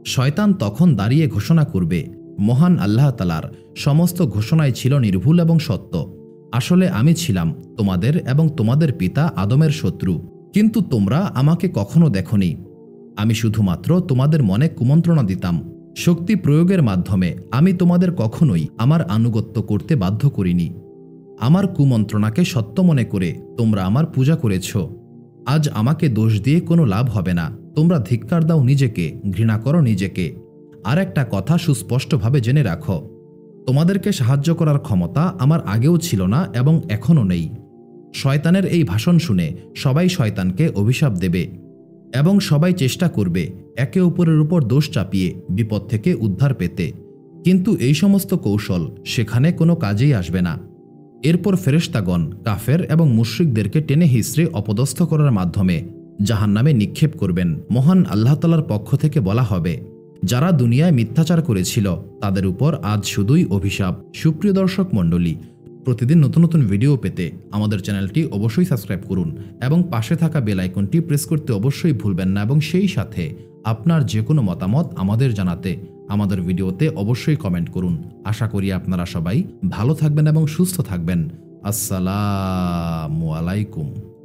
শয়তান তখন দাঁড়িয়ে ঘোষণা করবে, মহান আল্লাহ তালার সমস্ত ঘোষণায় ছিল নির্ভুল এবং সত্য। আসলে আমি ছিলাম তোমাদের এবং তোমাদের পিতা আদমের শত্রু, কিন্তু তোমরা আমাকে কখনো দেখনি। আমি শুধুমাত্র তোমাদের মনে কুমন্ত্রণা দিতাম, শক্তি প্রয়োগের মাধ্যমে আমি তোমাদের কখনোই আমার আনুগত্য করতে বাধ্য করিনি। আমার কুমন্ত্রণাকে সত্য মনে করে তোমরা আমার পূজা করেছ। আজ আমাকে দোষ দিয়ে কোনো লাভ হবে না। তোমরা ধিক্কার দাও নিজেকে, ঘৃণা করো নিজেকে। আর একটা কথা সুস্পষ্টভাবে জেনে রাখো। তোমাদেরকে সাহায্য করার ক্ষমতা আমার আগেও ছিল না এবং এখনও নেই। শয়তানের এই ভাষণ শুনে সবাই শয়তানকে অভিশাপ দেবে এবং সবাই চেষ্টা করবে একে অপরের উপর দোষ চাপিয়ে বিপদ থেকে উদ্ধার পেতে। কিন্তু এই সমস্ত কৌশল সেখানে কোনো কাজেই আসবে না। এরপর ফেরেশতাগণ, কাফের এবং মুশ্রিকদেরকে টেনে হিসড়ে অপদস্থ করার মাধ্যমে জাহান্নামে নিক্ষেপ করবেন। মহান আল্লাহ তালার পক্ষ থেকে বলা হবে, যারা দুনিয়ায় মিথ্যাচার করেছিল, তাদের উপর আজ শুধুই অভিশাপ। সুপ্রিয় দর্শক মণ্ডলী, প্রতিদিন নতুন নতুন ভিডিও পেতে আমাদের চ্যানেলটি অবশ্যই সাবস্ক্রাইব করুন এবং পাশে থাকা বেল আইকনটি প্রেস করতে অবশ্যই ভুলবেন না এবং সেই সাথে আপনার যে কোনো মতামত আমাদের জানাতে আমাদের ভিডিওতে অবশ্যই কমেন্ট করুন। আশা করি আপনারা সবাই ভালো থাকবেন এবং সুস্থ থাকবেন। আসসালামু আলাইকুম।